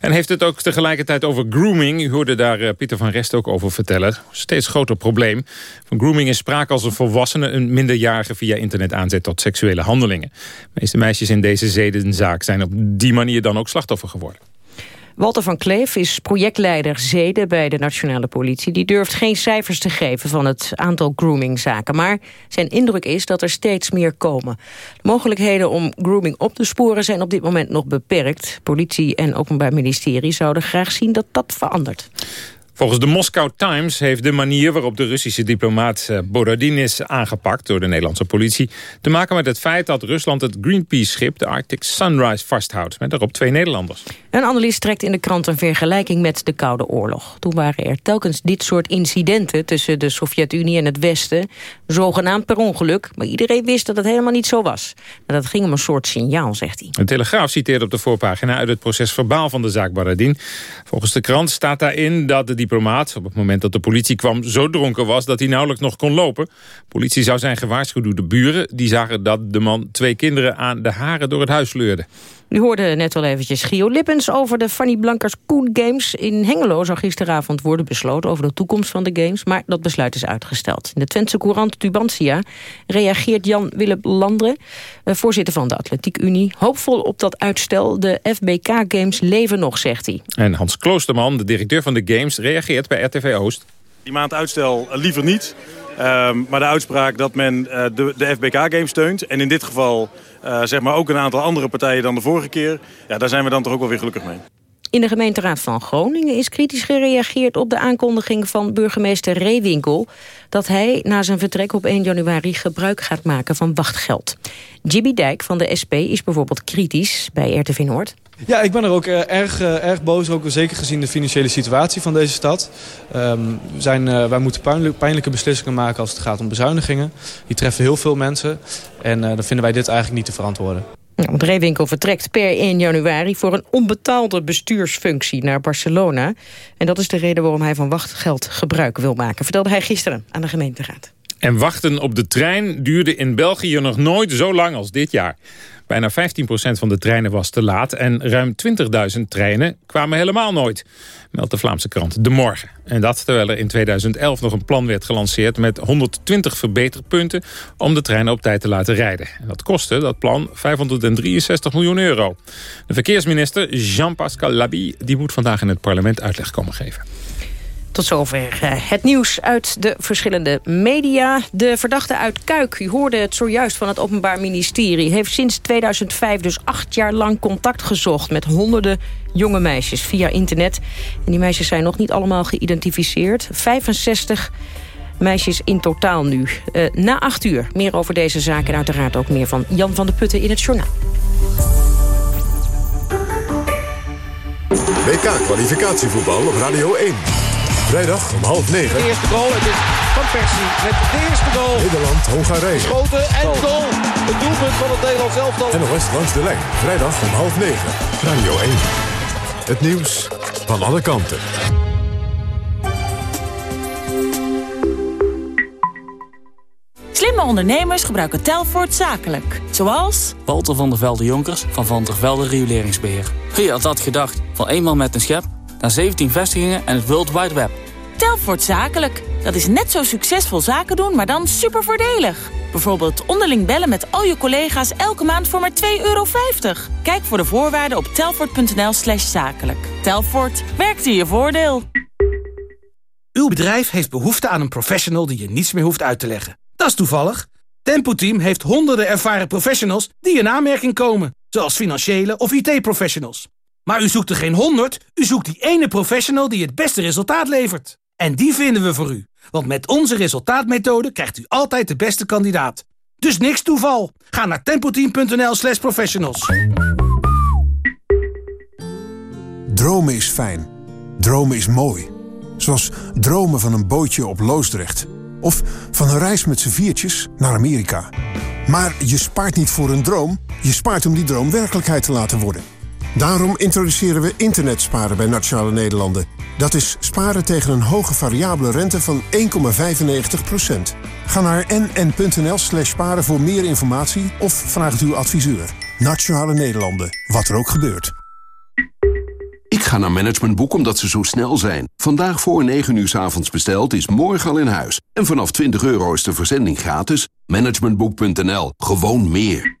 En heeft het ook tegelijkertijd over grooming. U hoorde daar eh, Pieter van Rest ook over vertellen. Steeds groter probleem. Van grooming is sprake als een volwassene een minderjarige via internet aanzet tot seksuele handelingen. De meeste meisjes in deze zedenzaak zijn op die manier dan ook slachtoffer geworden. Walter van Kleef is projectleider Zeden bij de Nationale Politie. Die durft geen cijfers te geven van het aantal groomingzaken. Maar zijn indruk is dat er steeds meer komen. De mogelijkheden om grooming op te sporen zijn op dit moment nog beperkt. Politie en Openbaar Ministerie zouden graag zien dat dat verandert. Volgens de Moscow Times heeft de manier waarop de Russische diplomaat eh, Borodin is aangepakt door de Nederlandse politie te maken met het feit dat Rusland het Greenpeace-schip de Arctic Sunrise vasthoudt met daarop twee Nederlanders. Een analist trekt in de krant een vergelijking met de Koude Oorlog. Toen waren er telkens dit soort incidenten tussen de Sovjet-Unie en het Westen, zogenaamd per ongeluk, maar iedereen wist dat het helemaal niet zo was. Maar dat ging om een soort signaal, zegt hij. De Telegraaf citeert op de voorpagina uit het proces verbaal van de zaak Borodin. Volgens de krant staat daarin dat de op het moment dat de politie kwam zo dronken was dat hij nauwelijks nog kon lopen. Politie zou zijn gewaarschuwd door de buren. Die zagen dat de man twee kinderen aan de haren door het huis sleurde. U hoorde net al eventjes Gio Lippens over de Fanny Blankers Koen Games. In Hengelo zou gisteravond worden besloten over de toekomst van de Games. Maar dat besluit is uitgesteld. In de Twentse courant Tubantia reageert Jan Willem Landre... Eh, voorzitter van de Atletiek Unie. Hoopvol op dat uitstel. De FBK Games leven nog, zegt hij. En Hans Kloosterman, de directeur van de Games, reageert bij RTV Oost. Die maand uitstel eh, liever niet. Ehm, maar de uitspraak dat men uh, de, de FBK-game steunt... en in dit geval uh, zeg maar ook een aantal andere partijen dan de vorige keer... Ja, daar zijn we dan toch ook wel weer gelukkig mee. In de gemeenteraad van Groningen is kritisch gereageerd op de aankondiging van burgemeester Reewinkel dat hij na zijn vertrek op 1 januari gebruik gaat maken van wachtgeld. Jimmy Dijk van de SP is bijvoorbeeld kritisch bij RTV Noord. Ja, ik ben er ook uh, erg, uh, erg boos, ook zeker gezien de financiële situatie van deze stad. We zijn, uh, wij moeten pijnlijk, pijnlijke beslissingen maken als het gaat om bezuinigingen. Die treffen heel veel mensen en dan vinden wij dit eigenlijk niet te verantwoorden. Reewinkel vertrekt per 1 januari voor een onbetaalde bestuursfunctie naar Barcelona. En dat is de reden waarom hij van wachtgeld gebruik wil maken, vertelde hij gisteren aan de gemeenteraad. En wachten op de trein duurde in België nog nooit zo lang als dit jaar. Bijna 15% van de treinen was te laat en ruim 20.000 treinen kwamen helemaal nooit, meldt de Vlaamse krant De Morgen. En dat terwijl er in 2011 nog een plan werd gelanceerd met 120 verbeterpunten om de treinen op tijd te laten rijden. En dat kostte, dat plan, 563 miljoen euro. De verkeersminister Jean-Pascal Laby die moet vandaag in het parlement uitleg komen geven. Tot zover het nieuws uit de verschillende media. De verdachte uit Kuik, u hoorde het zojuist van het Openbaar Ministerie... heeft sinds 2005 dus acht jaar lang contact gezocht... met honderden jonge meisjes via internet. En die meisjes zijn nog niet allemaal geïdentificeerd. 65 meisjes in totaal nu. Uh, na acht uur meer over deze zaken en uiteraard ook meer van Jan van de Putten in het journaal. WK-kwalificatievoetbal op Radio 1. Vrijdag om half negen. De eerste goal, het is Van Persie met de eerste goal. Nederland, Hongarije. Schoten en goal. Het doelpunt van het Nederlands elftal. NOS langs de lijn. Vrijdag om half negen. Radio 1. Het nieuws van alle kanten. Slimme ondernemers gebruiken Telfort zakelijk. Zoals... Walter van der Velde Jonkers van Van der Velde Rioleringsbeheer. Wie had dat gedacht? Van eenmaal met een schep naar 17 vestigingen en het World Wide Web. Telfort Zakelijk. Dat is net zo succesvol zaken doen, maar dan super voordelig. Bijvoorbeeld onderling bellen met al je collega's elke maand voor maar 2,50 euro. Kijk voor de voorwaarden op telfort.nl slash zakelijk. Telfort, werkt in je voordeel. Uw bedrijf heeft behoefte aan een professional die je niets meer hoeft uit te leggen. Dat is toevallig. Tempo Team heeft honderden ervaren professionals die in aanmerking komen. Zoals financiële of IT-professionals. Maar u zoekt er geen honderd, u zoekt die ene professional die het beste resultaat levert. En die vinden we voor u. Want met onze resultaatmethode krijgt u altijd de beste kandidaat. Dus niks toeval. Ga naar tempoteam.nl slash professionals. Dromen is fijn. Dromen is mooi. Zoals dromen van een bootje op Loosdrecht. Of van een reis met z'n viertjes naar Amerika. Maar je spaart niet voor een droom. Je spaart om die droom werkelijkheid te laten worden. Daarom introduceren we internetsparen bij Nationale Nederlanden. Dat is sparen tegen een hoge variabele rente van 1,95%. Ga naar nn.nl slash sparen voor meer informatie of vraag het uw adviseur. Nationale Nederlanden, wat er ook gebeurt. Ik ga naar Managementboek omdat ze zo snel zijn. Vandaag voor 9 uur s avonds besteld is morgen al in huis. En vanaf 20 euro is de verzending gratis. Managementboek.nl. Gewoon meer.